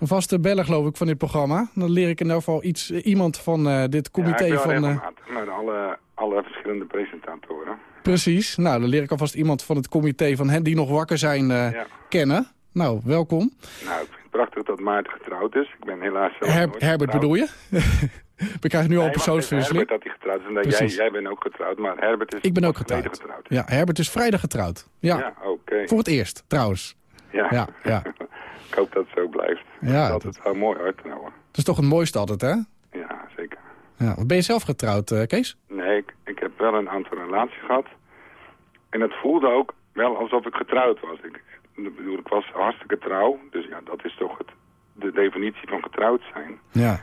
[SPEAKER 3] Een vaste beller geloof ik van dit programma. Dan leer ik in ieder geval iets, iemand van uh, dit comité
[SPEAKER 14] ja,
[SPEAKER 3] van...
[SPEAKER 14] Uh... met alle, alle verschillende presentatoren.
[SPEAKER 3] Precies. Nou, dan leer ik alvast iemand van het comité van hen die nog wakker zijn uh, ja. kennen. Nou, welkom.
[SPEAKER 14] Nou, ik vind het prachtig dat Maarten getrouwd is. Ik ben helaas zelf
[SPEAKER 3] Her Herbert bedoel je? We krijgen nu al
[SPEAKER 14] nee,
[SPEAKER 3] een persoonsverwisseling.
[SPEAKER 14] Herbert dat hij getrouwd is. En jij, jij bent ook getrouwd, maar Herbert is
[SPEAKER 3] Ik ben ook getrouwd.
[SPEAKER 14] getrouwd.
[SPEAKER 3] Ja, Herbert is vrijdag getrouwd. Ja,
[SPEAKER 14] ja oké. Okay.
[SPEAKER 3] Voor het eerst, trouwens.
[SPEAKER 14] Ja.
[SPEAKER 3] ja, ja.
[SPEAKER 14] ik hoop dat het zo blijft.
[SPEAKER 3] Ja,
[SPEAKER 14] dat het wel mooi hoor, trouwen.
[SPEAKER 3] Het is toch het mooiste altijd, hè?
[SPEAKER 14] Ja, zeker.
[SPEAKER 3] Ja. Ben je zelf getrouwd, uh, Kees?
[SPEAKER 14] Nee, ik, ik heb wel een aantal relaties gehad. En het voelde ook wel alsof ik getrouwd was. Ik, ik bedoel, ik was hartstikke trouw. Dus ja, dat is toch het, de definitie van getrouwd zijn.
[SPEAKER 3] Ja.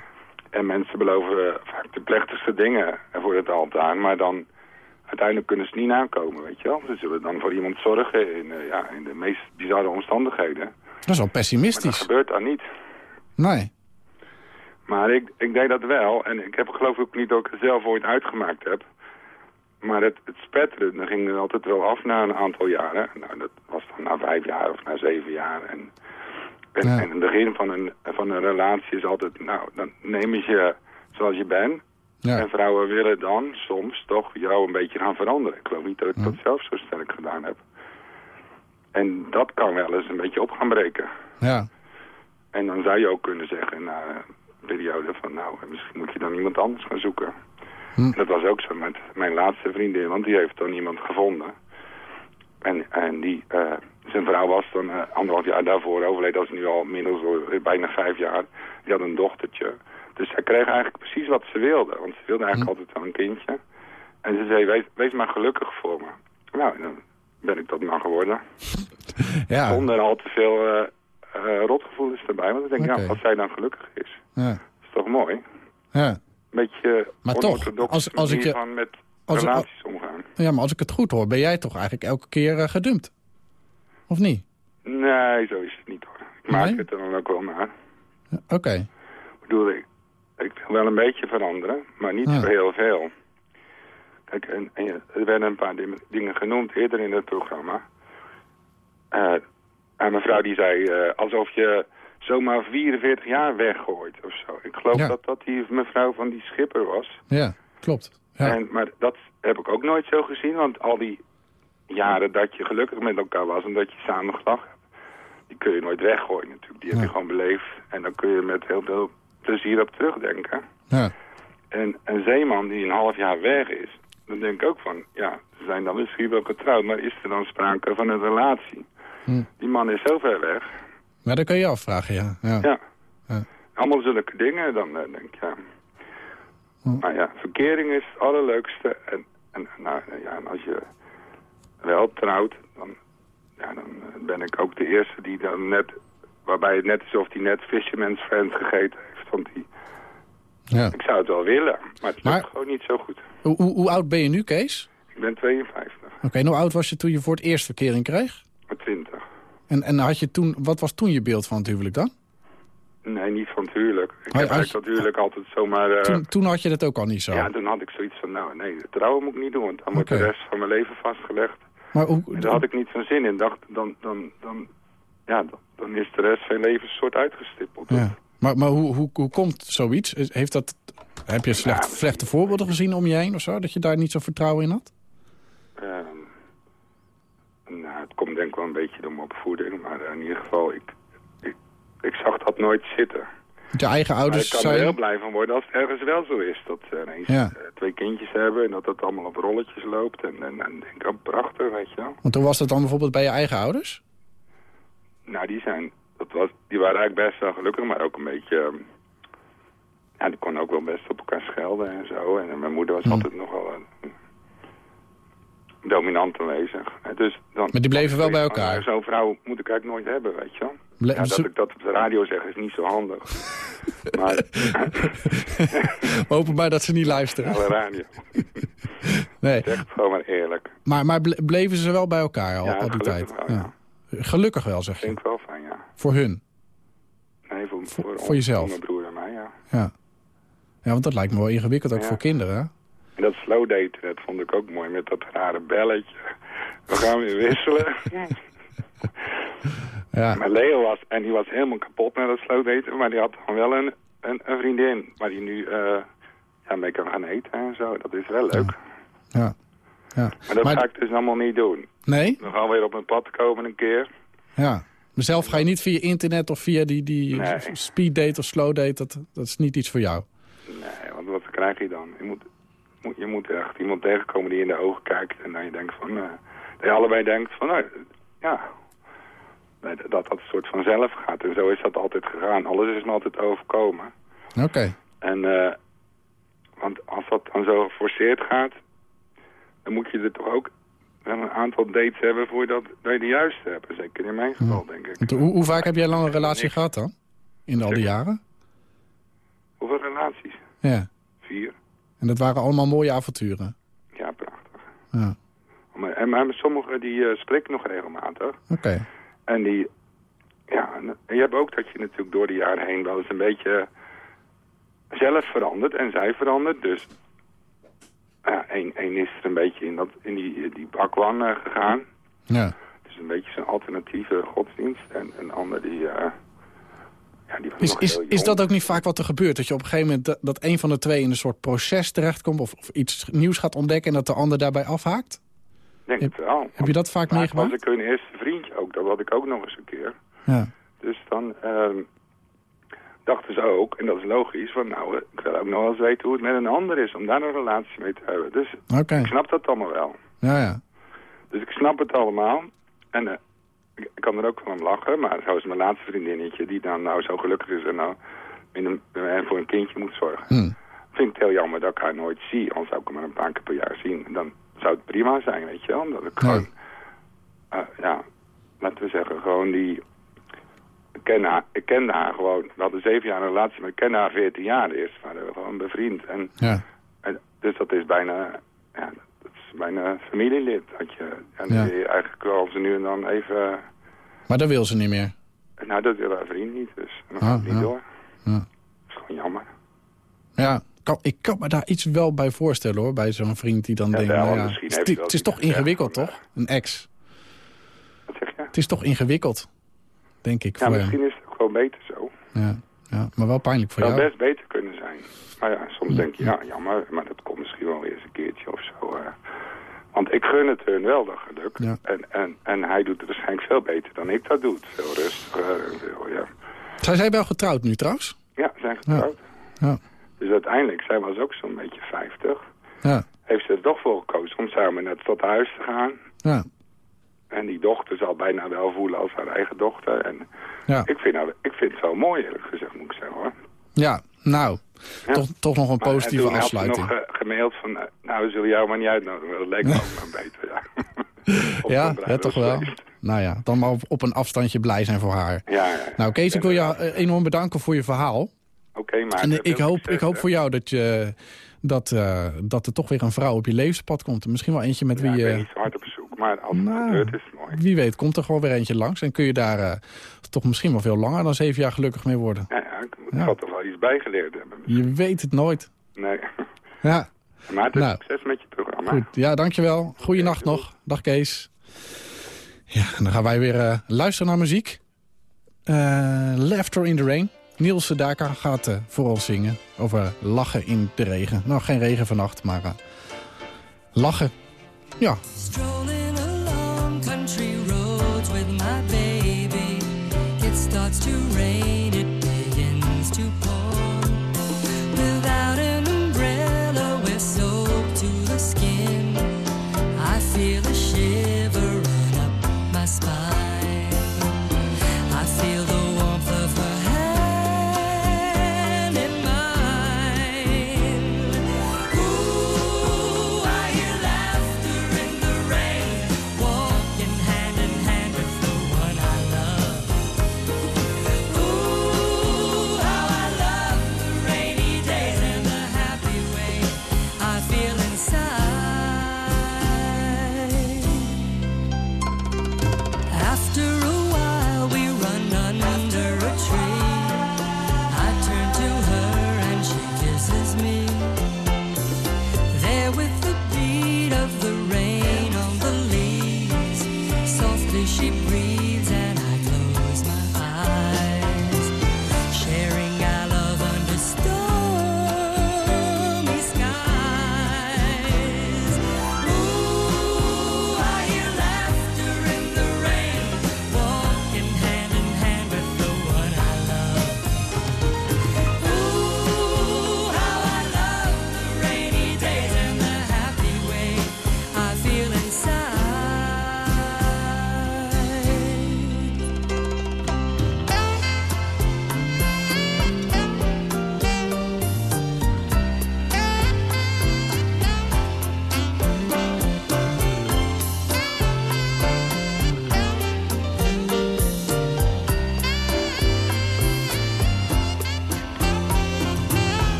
[SPEAKER 14] En mensen beloven vaak de plechtigste dingen voor het altaar. Maar dan uiteindelijk kunnen ze niet nakomen, weet je wel. Ze zullen dan voor iemand zorgen in, uh, ja, in de meest bizarre omstandigheden.
[SPEAKER 3] Dat is wel pessimistisch.
[SPEAKER 14] Maar dat gebeurt dan niet.
[SPEAKER 3] Nee.
[SPEAKER 14] Maar ik, ik deed dat wel. En ik heb geloof ik niet dat ik het zelf ooit uitgemaakt heb. Maar het, het spetteren, dat ging er altijd wel af na een aantal jaren. Nou, dat was dan na vijf jaar of na zeven jaar. En, en, ja. en het begin van een, van een relatie is altijd, nou, dan neem je je zoals je bent. Ja. En vrouwen willen dan soms toch jou een beetje gaan veranderen. Ik geloof niet dat ik ja. dat zelf zo sterk gedaan heb. En dat kan wel eens een beetje op gaan breken.
[SPEAKER 3] Ja.
[SPEAKER 14] En dan zou je ook kunnen zeggen na een periode van... nou, misschien moet je dan iemand anders gaan zoeken. Hm. Dat was ook zo met mijn laatste vriendin, want die heeft dan iemand gevonden. En, en die, uh, zijn vrouw was dan uh, anderhalf jaar daarvoor overleden. Dat is nu al inmiddels bijna vijf jaar. Die had een dochtertje. Dus zij kreeg eigenlijk precies wat ze wilde. Want ze wilde eigenlijk hm. altijd wel een kindje. En ze zei, wees, wees maar gelukkig voor me. Nou, dan ben ik dat maar geworden.
[SPEAKER 3] ja.
[SPEAKER 14] Zonder al te veel uh, uh, rotgevoelens erbij. Want ik denk, okay. ja, als zij dan gelukkig is.
[SPEAKER 3] Ja.
[SPEAKER 14] is toch mooi?
[SPEAKER 3] Ja.
[SPEAKER 14] Een beetje
[SPEAKER 3] maar toch, als, als ik je,
[SPEAKER 14] van met als relaties omgaan.
[SPEAKER 3] Ja, maar als ik het goed hoor, ben jij toch eigenlijk elke keer uh, gedumpt? Of niet?
[SPEAKER 14] Nee, zo is het niet hoor. Ik maak
[SPEAKER 3] nee?
[SPEAKER 14] het er dan ook wel naar.
[SPEAKER 3] Oké. Okay.
[SPEAKER 14] Ik bedoel, ik, ik wil wel een beetje veranderen, maar niet ja. heel veel. Kijk, en, en, er werden een paar dingen genoemd eerder in het programma. Uh, en mevrouw die zei, uh, alsof je zomaar 44 jaar weggooit of zo. Ik geloof
[SPEAKER 3] ja.
[SPEAKER 14] dat dat die mevrouw van die schipper was.
[SPEAKER 3] Ja, klopt. Ja.
[SPEAKER 14] En, maar dat heb ik ook nooit zo gezien, want al die jaren dat je gelukkig met elkaar was en dat je samen gelachen hebt, die kun je nooit weggooien natuurlijk. Die heb je gewoon beleefd en dan kun je met heel veel plezier op terugdenken.
[SPEAKER 3] Ja.
[SPEAKER 14] En een zeeman die een half jaar weg is, dan denk ik ook van, ja, ze zijn dan misschien wel getrouwd, maar is er dan sprake van een relatie?
[SPEAKER 3] Hm.
[SPEAKER 14] Die man is zo ver weg.
[SPEAKER 3] Maar dat kun je afvragen, ja. ja.
[SPEAKER 14] Ja.
[SPEAKER 3] Ja.
[SPEAKER 14] Allemaal zulke dingen, dan eh, denk ik, ja. Maar ja, verkering is het allerleukste. En, en, nou, ja, en als je wel trouwt, dan, ja, dan eh, ben ik ook de eerste die dan net... Waarbij het net is of die net Fisherman's Friend gegeten die,
[SPEAKER 3] Ja.
[SPEAKER 14] ik zou het wel willen, maar het
[SPEAKER 3] Maar-
[SPEAKER 14] lukt gewoon niet zo goed.
[SPEAKER 3] Hoe, hoe, hoe oud ben je nu, Kees?
[SPEAKER 14] Ik ben 52,
[SPEAKER 3] Oké, en hoe oud was je toen je voor het eerst verkering kreeg?
[SPEAKER 14] maar 20.
[SPEAKER 3] En, en had je toen, wat was toen je beeld van het huwelijk dan?
[SPEAKER 14] Nee, niet van het huwelijk. Ik
[SPEAKER 3] Maar
[SPEAKER 14] heb eigenlijk dat huwelijk altijd zomaar... eh,
[SPEAKER 3] Toen, toen had je dat ook al niet zo.
[SPEAKER 14] Ja, toen had ik zoiets van, nou nee, trouwen moet ik niet doen, want dan wordt de rest van mijn leven vastgelegd.
[SPEAKER 3] Maar hoe,
[SPEAKER 14] En daar had ik niet zo'n zin in. Dacht, dan, dan, dan, ja, dan, dan is de rest van je leven soort uitgestippeld.
[SPEAKER 3] ja. Maar, maar hoe, hoe, hoe komt zoiets? Heeft dat, heb je slecht, slechte voorbeelden gezien om je heen of zo? Dat je daar niet zo vertrouwen in had?
[SPEAKER 14] Ehm, nou, het komt denk ik wel een beetje door mijn opvoeding, maar in ieder geval, ik, ik, ik zag dat nooit zitten.
[SPEAKER 3] Je eigen ouders
[SPEAKER 14] maar ik kan
[SPEAKER 3] zijn...
[SPEAKER 14] er heel blij van worden als het ergens wel zo is. Dat ze ineens
[SPEAKER 3] Ja.
[SPEAKER 14] eh, twee kindjes hebben en dat het allemaal op rolletjes loopt. En, en, en denk ik, oh, prachtig, weet je wel.
[SPEAKER 3] Want hoe was dat dan bijvoorbeeld bij je eigen ouders?
[SPEAKER 14] Nou, die zijn, dat was, die waren eigenlijk best wel gelukkig, maar ook een beetje... ehm, ja, die kon ook wel best op elkaar schelden en zo. En mijn moeder was altijd nog wel eh, dominant aanwezig. Dus dan,
[SPEAKER 3] Maar die bleven wel bij elkaar?
[SPEAKER 14] eh, Zo'n vrouw moet ik eigenlijk nooit hebben, weet je wel.
[SPEAKER 3] Ble-
[SPEAKER 14] ja, dat ik dat op de radio zeg is niet zo handig. maar
[SPEAKER 3] maar dat ze niet luisteren.
[SPEAKER 14] alle radio.
[SPEAKER 3] Nee.
[SPEAKER 14] Zeg het gewoon maar eerlijk.
[SPEAKER 3] Maar, maar ble- bleven ze wel bij elkaar al,
[SPEAKER 14] Ja,
[SPEAKER 3] al die tijd?
[SPEAKER 14] wel,
[SPEAKER 3] Ja. Gelukkig wel, zeg
[SPEAKER 14] Ik
[SPEAKER 3] je.
[SPEAKER 14] denk wel van, ja.
[SPEAKER 3] Voor hun.
[SPEAKER 14] Nee, voor, voor,
[SPEAKER 3] voor jezelf.
[SPEAKER 14] Voor mijn broer en mij, ja.
[SPEAKER 3] Ja. ja, want dat lijkt me wel ingewikkeld ook
[SPEAKER 14] Ja.
[SPEAKER 3] voor kinderen. hè?
[SPEAKER 14] En dat slow daten, dat vond ik ook mooi met dat rare belletje. We gaan weer wisselen.
[SPEAKER 3] Ja.
[SPEAKER 14] Maar Leo was, en die was helemaal kapot na dat slow daten, maar die had dan wel een, een, een vriendin waar die nu eh, ja, mee kan gaan eten en zo. Dat is wel leuk.
[SPEAKER 3] Ja. ja.
[SPEAKER 14] Maar dat
[SPEAKER 3] Maar-
[SPEAKER 14] ga ik dus allemaal niet doen.
[SPEAKER 3] Nee?
[SPEAKER 14] We gaan weer op een pad komen een keer.
[SPEAKER 3] Ja. Maar zelf ga je niet via internet of via die, die
[SPEAKER 14] Nee.
[SPEAKER 3] speed date of slow date. Dat, dat is niet iets voor jou.
[SPEAKER 14] Nee, want wat krijg je dan? Je moet, moet, je moet echt iemand tegenkomen die in de ogen kijkt en dan je denkt van... eh, dat je allebei denkt van, nou, ja... Dat dat een soort van zelf gaat. En zo is dat altijd gegaan. Alles is me altijd overkomen.
[SPEAKER 3] Oké.
[SPEAKER 14] En, eh, want als dat dan zo geforceerd gaat... dan moet je er toch ook een aantal dates hebben... voor je dat, dat je de juiste hebt. Zeker in mijn geval, denk ik.
[SPEAKER 3] Want hoe, hoe vaak heb jij lang een relatie gehad dan? In al die jaren?
[SPEAKER 14] Hoeveel relaties?
[SPEAKER 3] Ja.
[SPEAKER 14] Vier.
[SPEAKER 3] En dat waren allemaal mooie avonturen.
[SPEAKER 14] Ja, prachtig.
[SPEAKER 3] Ja.
[SPEAKER 14] Maar, en, maar sommigen die spreek ik nog regelmatig.
[SPEAKER 3] Oké.
[SPEAKER 14] En die, ja, en je hebt ook dat je natuurlijk door de jaren heen wel eens een beetje zelf verandert en zij verandert. Dus ja, één, één is er een beetje in, dat, in die, die bakwan eh, gegaan.
[SPEAKER 3] Ja.
[SPEAKER 14] Dus een beetje zo'n alternatieve godsdienst. En een ander die, eh, ja, die was
[SPEAKER 3] Is, is, is dat ook niet vaak wat er gebeurt? Dat je op een gegeven moment dat, dat een van de twee in een soort proces terechtkomt... of, of iets nieuws gaat ontdekken en dat de ander daarbij afhaakt?
[SPEAKER 14] denk het wel.
[SPEAKER 3] Heb je dat vaak
[SPEAKER 14] Maar het was
[SPEAKER 3] meegemaakt?
[SPEAKER 14] ik hun eerste vriendje ook. Dat had ik ook nog eens een keer.
[SPEAKER 3] Ja.
[SPEAKER 14] Dus dan ehm, dachten ze ook, en dat is logisch, van nou, ik wil ook nog wel eens weten hoe het met een ander is om daar een relatie mee te hebben. Dus ik snap dat allemaal wel.
[SPEAKER 3] Ja, ja.
[SPEAKER 14] Dus ik snap het allemaal. En eh, ik, kan er ook van om lachen, maar zo is mijn laatste vriendinnetje, die dan nou zo gelukkig is en nou in een, en voor een kindje moet zorgen.
[SPEAKER 3] Hm.
[SPEAKER 14] Vind ik het heel jammer dat ik haar nooit zie, anders zou ik haar maar een paar keer per jaar zien. En dan zou het prima zijn, weet je wel. Omdat ik gewoon, eh, ja, laten we zeggen, gewoon die... Ik kende, haar, ik kende haar gewoon, we hadden zeven jaar een relatie, maar ik kende haar veertien jaar eerst. waren we gewoon bevriend. En,
[SPEAKER 3] Ja.
[SPEAKER 14] en dus dat is bijna, ja, dat is bijna familielid. Dat je, en
[SPEAKER 3] Ja.
[SPEAKER 14] je eigenlijk wel ze nu en dan even...
[SPEAKER 3] Maar dat wil ze niet meer.
[SPEAKER 14] Nou, dat wil haar vriend niet, dus dan
[SPEAKER 3] Ah,
[SPEAKER 14] niet
[SPEAKER 3] ja.
[SPEAKER 14] door.
[SPEAKER 3] Ja.
[SPEAKER 14] Dat is gewoon jammer.
[SPEAKER 3] Ja, kan, ik kan me daar iets wel bij voorstellen hoor. Bij zo'n vriend die dan
[SPEAKER 14] Ja,
[SPEAKER 3] denkt, nou ja, het, het is toch ingewikkeld toch? Een ex.
[SPEAKER 14] Wat zeg je?
[SPEAKER 3] Het is toch ingewikkeld, denk ik,
[SPEAKER 14] Ja,
[SPEAKER 3] voor hem.
[SPEAKER 14] misschien is het ook gewoon beter zo.
[SPEAKER 3] Ja, ja, maar wel pijnlijk voor
[SPEAKER 14] zou
[SPEAKER 3] jou.
[SPEAKER 14] best beter kunnen zijn. Maar ja, soms denk je, ja, jammer, maar dat komt misschien wel weer eens een keertje of zo. eh. Want ik gun het hun wel, dat geluk.
[SPEAKER 3] Ja.
[SPEAKER 14] En, en, en hij doet het waarschijnlijk veel beter dan ik dat doe. Veel rustiger en veel, ja.
[SPEAKER 3] Zijn zij wel getrouwd nu trouwens?
[SPEAKER 14] Ja, ze zijn getrouwd.
[SPEAKER 3] Ja.
[SPEAKER 14] Dus uiteindelijk, zij was ook zo'n beetje 50.
[SPEAKER 3] Ja.
[SPEAKER 14] Heeft ze er toch voor gekozen om samen naar het stadhuis te gaan.
[SPEAKER 3] Ja.
[SPEAKER 14] En die dochter zal bijna wel voelen als haar eigen dochter. En
[SPEAKER 3] Ja.
[SPEAKER 14] ik, vind, haar- ik vind het wel mooi, eerlijk gezegd, moet ik zeggen hoor.
[SPEAKER 3] Ja, nou,
[SPEAKER 14] Ja.
[SPEAKER 3] toch, toch nog een positieve afsluiting.
[SPEAKER 14] had ze nog eh, gemaild van, eh, nou, we zullen jou maar niet uitnodigen. Dat leek me ook maar beter, ja.
[SPEAKER 3] Ja, toch wel. Nou ja, dan maar op, op een afstandje blij zijn voor haar.
[SPEAKER 14] Ja, ja.
[SPEAKER 3] Nou Kees, ik wil je eh, enorm bedanken voor je verhaal.
[SPEAKER 14] Oké, maar...
[SPEAKER 3] En ik hoop, ik hoop voor jou dat, je, dat, dat er toch weer een vrouw op je levenspad komt. En Misschien wel eentje met
[SPEAKER 14] Ja,
[SPEAKER 3] wie
[SPEAKER 14] ik
[SPEAKER 3] je...
[SPEAKER 14] maar als het
[SPEAKER 3] Nou,
[SPEAKER 14] gebeurt is het mooi.
[SPEAKER 3] Wie weet, komt er gewoon weer eentje langs. En kun je daar eh, toch misschien wel veel langer dan zeven jaar gelukkig mee worden.
[SPEAKER 14] Ja, ja, ik
[SPEAKER 3] Ja.
[SPEAKER 14] zal toch wel iets bijgeleerd hebben.
[SPEAKER 3] Je weet het nooit.
[SPEAKER 14] Nee.
[SPEAKER 3] Ja,
[SPEAKER 14] Maar het is
[SPEAKER 3] Nou.
[SPEAKER 14] succes met je programma.
[SPEAKER 3] goed. Ja, dankjewel. Goeienacht nog. Dag Kees. Ja, dan gaan wij weer eh, luisteren naar muziek. Eh Laughter in the Rain. Niels Sedaka gaat voor ons zingen over lachen in de regen. Nou, geen regen vannacht, maar eh, lachen. Ja,
[SPEAKER 15] starts to rain,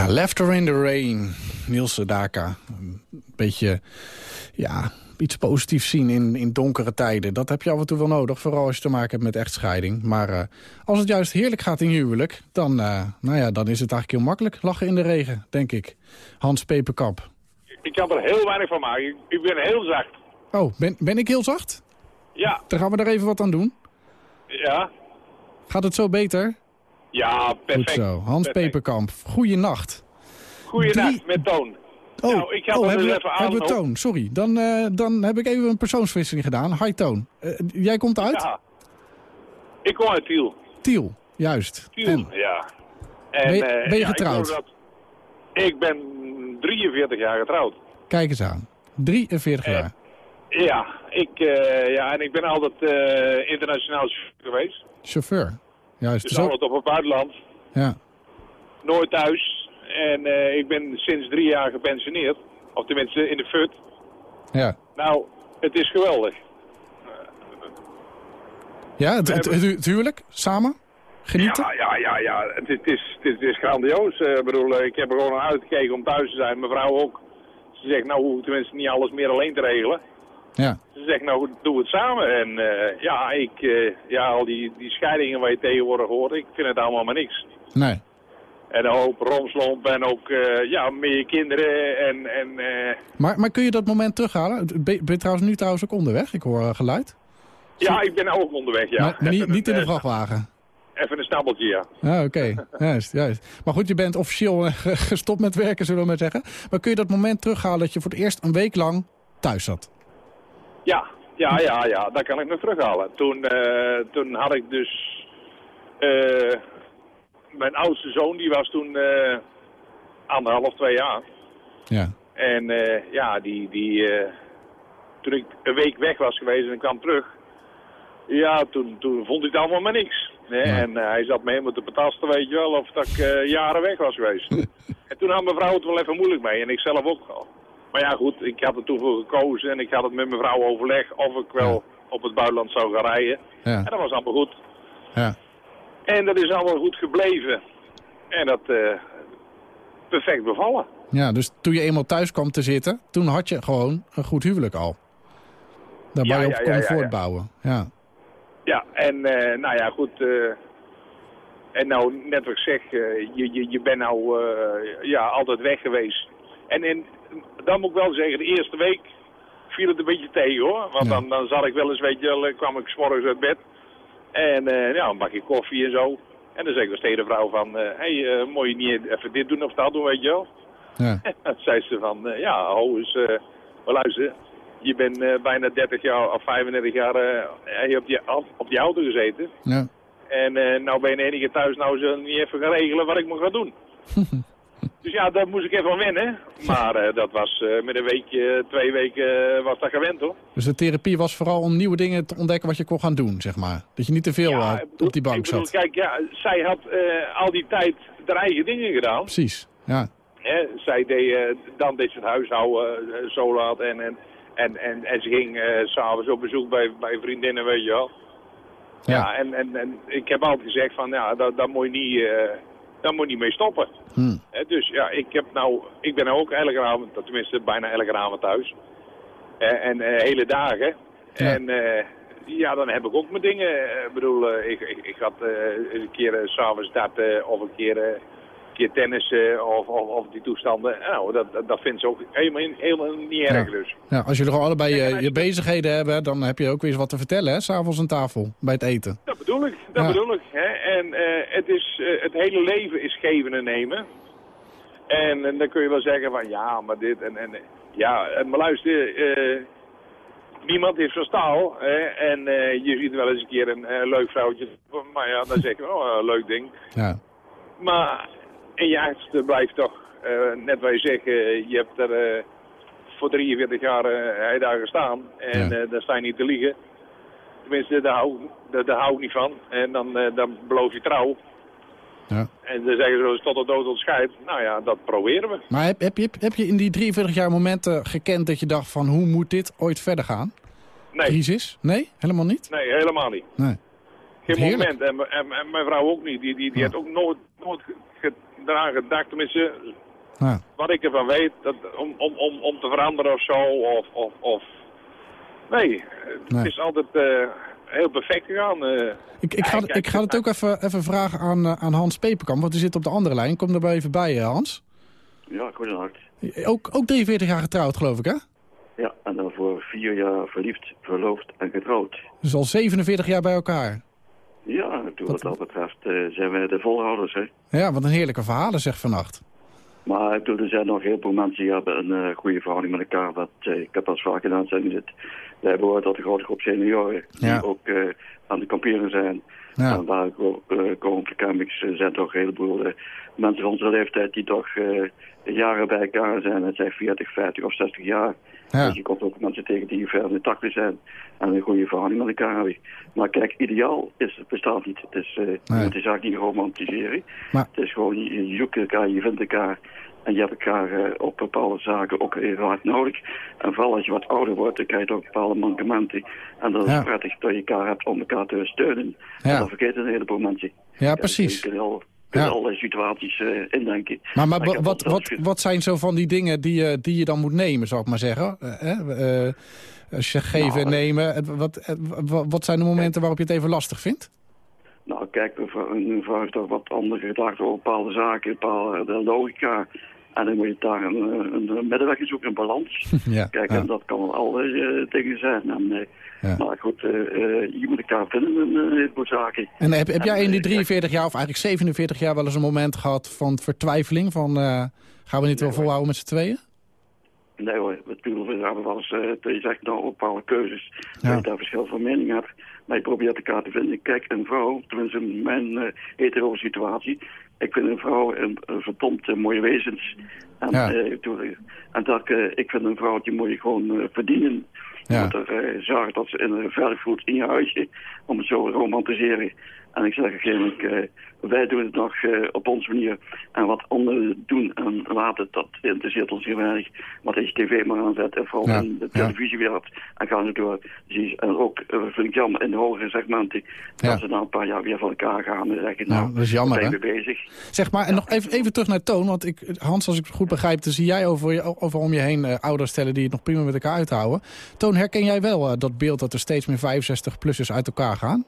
[SPEAKER 3] Ja, Laughter in the Rain. Niels Sedaka. Een beetje, ja, iets positiefs zien in, in donkere tijden. Dat heb je af en toe wel nodig, vooral als je te maken hebt met echtscheiding. Maar eh, als het juist heerlijk gaat in huwelijk, dan, eh, nou ja, dan is het eigenlijk heel makkelijk. Lachen in de regen, denk ik. Hans Peperkap.
[SPEAKER 16] Ik kan er heel weinig van maken. Ik, ben heel zacht.
[SPEAKER 3] Oh, ben, ben ik heel zacht?
[SPEAKER 16] Ja,
[SPEAKER 3] Dan gaan we er even wat aan doen.
[SPEAKER 16] ja,
[SPEAKER 3] Gaat het zo beter?
[SPEAKER 16] Ja, perfect.
[SPEAKER 3] Goed zo. Hans
[SPEAKER 16] Perfect.
[SPEAKER 3] Peperkamp, goeienacht.
[SPEAKER 16] Goeiedag, met Toon.
[SPEAKER 3] Oh,
[SPEAKER 16] nou, ik ga
[SPEAKER 3] oh hebben,
[SPEAKER 16] dus
[SPEAKER 3] we,
[SPEAKER 16] even
[SPEAKER 3] hebben we
[SPEAKER 16] aan.
[SPEAKER 3] Toon? Sorry, dan, eh, dan heb ik even een persoonswisseling gedaan. Hi Toon. Eh, jij komt uit?
[SPEAKER 16] Ja. Ik kom uit Tiel.
[SPEAKER 3] Tiel, juist.
[SPEAKER 16] Tiel,
[SPEAKER 3] En,
[SPEAKER 16] ja. En,
[SPEAKER 3] Ben je-
[SPEAKER 16] eh,
[SPEAKER 3] ben je
[SPEAKER 16] ja,
[SPEAKER 3] getrouwd?
[SPEAKER 16] dat- Ik, ben 43 jaar getrouwd.
[SPEAKER 3] kijk eens aan. 43
[SPEAKER 16] Eh,
[SPEAKER 3] jaar.
[SPEAKER 16] Ja, ik, ja, en ik ben altijd internationaal chauffeur geweest.
[SPEAKER 3] Chauffeur. Juist.
[SPEAKER 16] Dus altijd op het buitenland.
[SPEAKER 3] ja.
[SPEAKER 16] Nooit thuis. En eh, ik ben sinds drie jaar gepensioneerd. Of tenminste in de FUT.
[SPEAKER 3] Ja.
[SPEAKER 16] Nou, het is geweldig.
[SPEAKER 3] Ja, het, het, het, het huwelijk, samen? Genieten?
[SPEAKER 16] Ja, ja, ja, ja. Het, is- het, is, het, is, grandioos. Eh, Ik bedoel, eh, ik heb er gewoon naar uitgekeken om thuis te zijn. Mijn vrouw ook. Ze zegt, nou hoef tenminste niet alles meer alleen te regelen.
[SPEAKER 3] Ja.
[SPEAKER 16] Ze zegt, nou doe het samen. En eh, ja, ik, eh, ja, al die, die scheidingen waar je tegenwoordig hoort, ik vind het allemaal maar niks.
[SPEAKER 3] Nee.
[SPEAKER 16] En een hoop romslomp en ook, eh, ja, meer kinderen en, en
[SPEAKER 3] Maar, maar kun je dat moment terughalen? Ben ben je trouwens nu trouwens ook onderweg? Ik hoor geluid.
[SPEAKER 16] ja, ik ben ook onderweg, ja.
[SPEAKER 3] maar maar niet, in de vrachtwagen?
[SPEAKER 16] Even een snabbeltje, ja.
[SPEAKER 3] Ja, oké. Juist, juist. Maar goed, je bent officieel ge- gestopt met werken, zullen we maar zeggen. Maar kun je dat moment terughalen dat je voor het eerst een week lang thuis zat?
[SPEAKER 16] Ja, ja, ja, ja, dat kan ik nog terughalen. Toen, eh, toen had ik dus... eh, mijn oudste zoon, die was toen eh, anderhalf, twee jaar.
[SPEAKER 3] Ja.
[SPEAKER 16] En ja, die, die, toen ik een week weg was geweest en ik kwam terug... Ja, toen, toen vond hij het allemaal maar niks. Hè? En hij zat me helemaal te betasten, weet je wel, of dat ik jaren weg was geweest. en toen had mijn vrouw het wel even moeilijk mee en ik zelf ook wel. Maar ja, goed, ik had er toen voor gekozen en ik had het met mijn vrouw overleg of ik wel op het buitenland zou gaan rijden.
[SPEAKER 3] Ja.
[SPEAKER 16] En dat was allemaal goed.
[SPEAKER 3] Ja.
[SPEAKER 16] En dat is allemaal goed gebleven. En dat eh, perfect bevallen.
[SPEAKER 3] Ja, dus toen je eenmaal thuis kwam te zitten, toen had je gewoon een goed huwelijk al. Daar
[SPEAKER 16] Ja,
[SPEAKER 3] je op
[SPEAKER 16] ja,
[SPEAKER 3] kon voortbouwen. Ja.
[SPEAKER 16] Ja, en eh, nou ja, goed. eh, en nou, net wat ik zeg, je, je, je bent nou ja, altijd weg geweest. En in, dan moet ik wel zeggen, de eerste week viel het een beetje tegen hoor. Want dan, dan zat ik wel eens, weet je eh, kwam ik s morgens uit bed. En eh, ja, een bakje koffie en zo. En dan zeg ik wel tegen de vrouw van, hé, hey, eh, moet je niet even dit doen of dat doen, weet je wel.
[SPEAKER 3] Ja.
[SPEAKER 16] En dan zei ze van, eh, ja, ho, is, eh, maar luister, je bent eh, bijna 30 jaar of 35 jaar eh, op, die, op, die auto gezeten.
[SPEAKER 3] Ja.
[SPEAKER 16] En eh, nou ben je de keer thuis, nou ze niet even gaan regelen wat ik moet gaan doen. dus ja, daar moest ik even aan wennen. Maar eh, dat was eh, met een weekje, twee weken eh, was dat gewend hoor.
[SPEAKER 3] Dus de therapie was vooral om nieuwe dingen te ontdekken wat je kon gaan doen, zeg maar. Dat je niet te veel op die bank
[SPEAKER 16] ik bedoel,
[SPEAKER 3] zat.
[SPEAKER 16] kijk, ja, zij had al die tijd haar eigen dingen gedaan.
[SPEAKER 3] Precies, ja.
[SPEAKER 16] Hè, zij deed, dan deed ze het huishouden zo laat en, en, en, en, en ze ging s s'avonds op bezoek bij, bij vriendinnen, weet je wel. Ja, en, en, en ik heb altijd gezegd van, ja, daar, daar moet je niet, daar moet je niet mee stoppen.
[SPEAKER 3] Hm.
[SPEAKER 16] Hè, dus ja, ik, heb nou, ik ben nou ook elke avond, tenminste bijna elke avond thuis. Eh, en eh, hele dagen. En eh, ja, dan heb ik ook mijn dingen. Eh, Ik bedoel, ik, ik, ik had een keer s s'avonds darten of een keer, keer tennissen of, of, of die toestanden. Nou, dat, dat, vindt ze ook helemaal, helemaal niet erg
[SPEAKER 3] Ja.
[SPEAKER 16] dus.
[SPEAKER 3] Ja, als jullie gewoon allebei je, je bezigheden hebben, dan heb je ook weer eens wat te vertellen, hè? S'avonds aan tafel, bij het eten.
[SPEAKER 16] Dat bedoel ik, dat
[SPEAKER 3] Ja.
[SPEAKER 16] bedoel ik. Hè? En eh, het, is, eh, het hele leven is geven en nemen. En, en dan kun je wel zeggen van ja, maar dit en, en ja, eh, maar luister, eh, niemand is van staal. Hè? En eh, je ziet wel eens een keer een eh, leuk vrouwtje, maar ja, dan zeg je, oh, een leuk ding.
[SPEAKER 3] Ja.
[SPEAKER 16] Maar in je achterste blijft toch, eh, net wat je zegt, eh, je hebt er eh, voor 43 jaar eh, hij daar gestaan. En eh, daar sta je niet te liegen. Tenminste, daar hou, daar, daar hou ik niet van. En dan, eh, dan beloof je trouw.
[SPEAKER 3] Ja.
[SPEAKER 16] En dan zeggen ze tot de dood ontscheidt. Nou ja, dat proberen we.
[SPEAKER 3] Maar heb, heb, je, heb je in die 43 jaar momenten gekend dat je dacht van hoe moet dit ooit verder gaan?
[SPEAKER 16] Nee.
[SPEAKER 3] Crisis? Nee? Helemaal niet?
[SPEAKER 16] Nee, helemaal niet.
[SPEAKER 3] Nee.
[SPEAKER 16] Geen moment. En, en, en mijn vrouw ook niet. Die, die, die
[SPEAKER 3] Ja.
[SPEAKER 16] had ook nooit, nooit eraan gedacht. Tenminste,
[SPEAKER 3] Ja.
[SPEAKER 16] wat ik ervan weet, dat, om, om, om, om te veranderen of zo. Of, of, of... Nee, het
[SPEAKER 3] Nee.
[SPEAKER 16] is altijd eh, heel perfect gegaan. eh.
[SPEAKER 3] Ik, ik, ga,
[SPEAKER 16] Kijk,
[SPEAKER 3] ik ga het ook even, even vragen aan, eh, aan Hans Peperkamp, want die zit op de andere lijn. Kom er maar even bij, eh, Hans.
[SPEAKER 17] Ja, goedenacht.
[SPEAKER 3] Ook, ook 43 jaar getrouwd, geloof ik, hè?
[SPEAKER 17] Ja, en dan voor vier jaar verliefd, verloofd en getrouwd.
[SPEAKER 3] Dus al 47 jaar bij elkaar.
[SPEAKER 17] Ja, toen wat dat betreft eh, zijn wij de volhouders, hè.
[SPEAKER 3] Ja, wat een heerlijke verhalen zeg vannacht.
[SPEAKER 17] Maar ik bedoel, er zijn nog heel veel mensen die hebben een eh, goede verhouding met elkaar. Dat, eh, ik heb dat vaak gedaan, zijn het. Wij behoren tot de grote groep senioren die ook aan de kamperen zijn.
[SPEAKER 3] Ja.
[SPEAKER 17] En waar ik ook uh, komen op de campings zijn toch een heleboel mensen van onze leeftijd die toch jaren bij elkaar zijn. Het zijn 40, 50 of 60 jaar.
[SPEAKER 3] Ja.
[SPEAKER 17] Dus je komt ook mensen tegen die ver in de 80 zijn en een goede verhouding met elkaar hebben. Maar kijk, ideaal is, het bestaat niet. Het is, eh het is eigenlijk niet romantiseren.
[SPEAKER 3] Maar-
[SPEAKER 17] Het is gewoon, je, je zoekt elkaar, je vindt elkaar. En je hebt elkaar eh, op bepaalde zaken ook heel hard nodig. En vooral als je wat ouder wordt, dan krijg je ook bepaalde mankementen. En dat is
[SPEAKER 3] Ja.
[SPEAKER 17] prettig dat je elkaar hebt om elkaar te steunen.
[SPEAKER 3] Ja.
[SPEAKER 17] En dat vergeten een heleboel mensen.
[SPEAKER 3] Ja, precies. Ja.
[SPEAKER 17] allerlei situaties eh, indenken.
[SPEAKER 3] Maar, maar
[SPEAKER 17] heb
[SPEAKER 3] wat, wat, wat zijn zo van die dingen die je, die je dan moet nemen, zou ik maar zeggen? Eh? Eh, als je geven
[SPEAKER 17] Nou,
[SPEAKER 3] en nemen, wat, eh, wa- wat zijn de momenten waarop je het even lastig vindt?
[SPEAKER 17] Nou, kijk, vrouw heeft toch wat andere gedachten over bepaalde zaken, bepaalde logica. En dan moet je daar een, eh, een, een middenweg zoeken, een balans.
[SPEAKER 3] Ja,
[SPEAKER 17] Kijk,
[SPEAKER 3] ja.
[SPEAKER 17] en dat kan wel allerlei eh, dingen zijn. En, eh,
[SPEAKER 3] Ja.
[SPEAKER 17] Maar goed, eh, eh, je moet elkaar vinden in heleboel zaken.
[SPEAKER 3] En heb, heb jij in
[SPEAKER 17] eh,
[SPEAKER 3] die 43 jaar, of eigenlijk 47 jaar, wel eens een moment gehad van vertwijfeling? Van, eh, gaan we dit wel volhouden met z'n tweeën?
[SPEAKER 17] Nee hoor, het bedoel, we hebben wel eens, eh, dat je zegt nou bepaalde keuzes,
[SPEAKER 3] Ja.
[SPEAKER 17] dat je daar verschil van mening hebt. Maar je probeert elkaar te vinden. Kijk, een vrouw, tenminste in mijn eh hetero situatie, ik vind een vrouw een, een verdomd eh, mooie wezens. En,
[SPEAKER 3] Ja.
[SPEAKER 17] eh, en dat, eh, ik vind een vrouw, die moet je gewoon verdienen. Je
[SPEAKER 3] Ja.
[SPEAKER 17] moet er zorgen dat ze in, veilig voelt in je huisje, om het zo te romantiseren. En ik zeg op een gegeven moment, wij doen het nog eh, op onze manier. En wat anderen doen en laten, dat interesseert ons heel weinig. Maar als je tv maar aanzet en vooral
[SPEAKER 3] Ja,
[SPEAKER 17] in de televisiewereld en gaan ze door. Zie je, en ook, eh, vind ik jammer, in de hogere segmenten,
[SPEAKER 3] Ja.
[SPEAKER 17] dat ze na een paar jaar weer van elkaar gaan en zeggen,
[SPEAKER 3] Nou,
[SPEAKER 17] nou,
[SPEAKER 3] dat is jammer,
[SPEAKER 17] we zijn weer bezig.
[SPEAKER 3] Zeg maar, en nog even, even terug naar Toon. Want ik, Hans, als ik het goed begrijp, dan zie jij over, je- over om je heen eh, ouders stellen die het nog prima met elkaar uithouden. Toon, herken jij wel dat beeld dat er steeds meer 65-plussers uit elkaar gaan?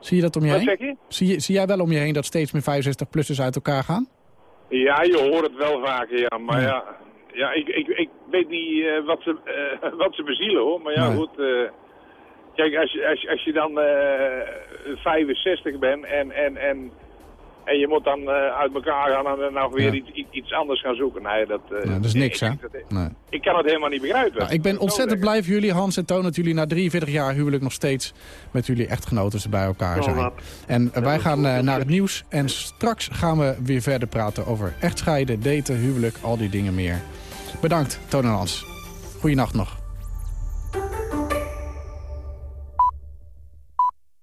[SPEAKER 3] Zie je dat om je
[SPEAKER 16] Wat
[SPEAKER 3] heen?
[SPEAKER 16] zeg je?
[SPEAKER 3] Zie, je- zie jij wel om je heen dat steeds meer 65-plussers uit elkaar gaan?
[SPEAKER 16] Ja, je hoort het wel vaker, ja. Maar ja, ja ik, ik, ik weet niet eh, wat, ze, eh, wat ze bezielen, hoor. Maar ja,
[SPEAKER 3] Nee.
[SPEAKER 16] goed. eh, kijk, als je, als, als je dan eh 65 bent en, en, en, en je moet dan eh, uit elkaar gaan en dan nou weer
[SPEAKER 3] Ja.
[SPEAKER 16] iets, iets- anders gaan zoeken. Nee, dat, eh,
[SPEAKER 3] dat is niks, hè? Nee.
[SPEAKER 16] ik kan het helemaal niet begrijpen.
[SPEAKER 3] Nou, ik ben ontzettend blij voor jullie, Hans en Toon, dat jullie na 43 jaar huwelijk nog steeds met jullie echtgenoten bij elkaar zijn. En wij gaan eh, naar het nieuws en straks gaan we weer verder praten over echtscheiden, daten, huwelijk, al die dingen meer. Bedankt, Toon en Hans. Goeienacht nog.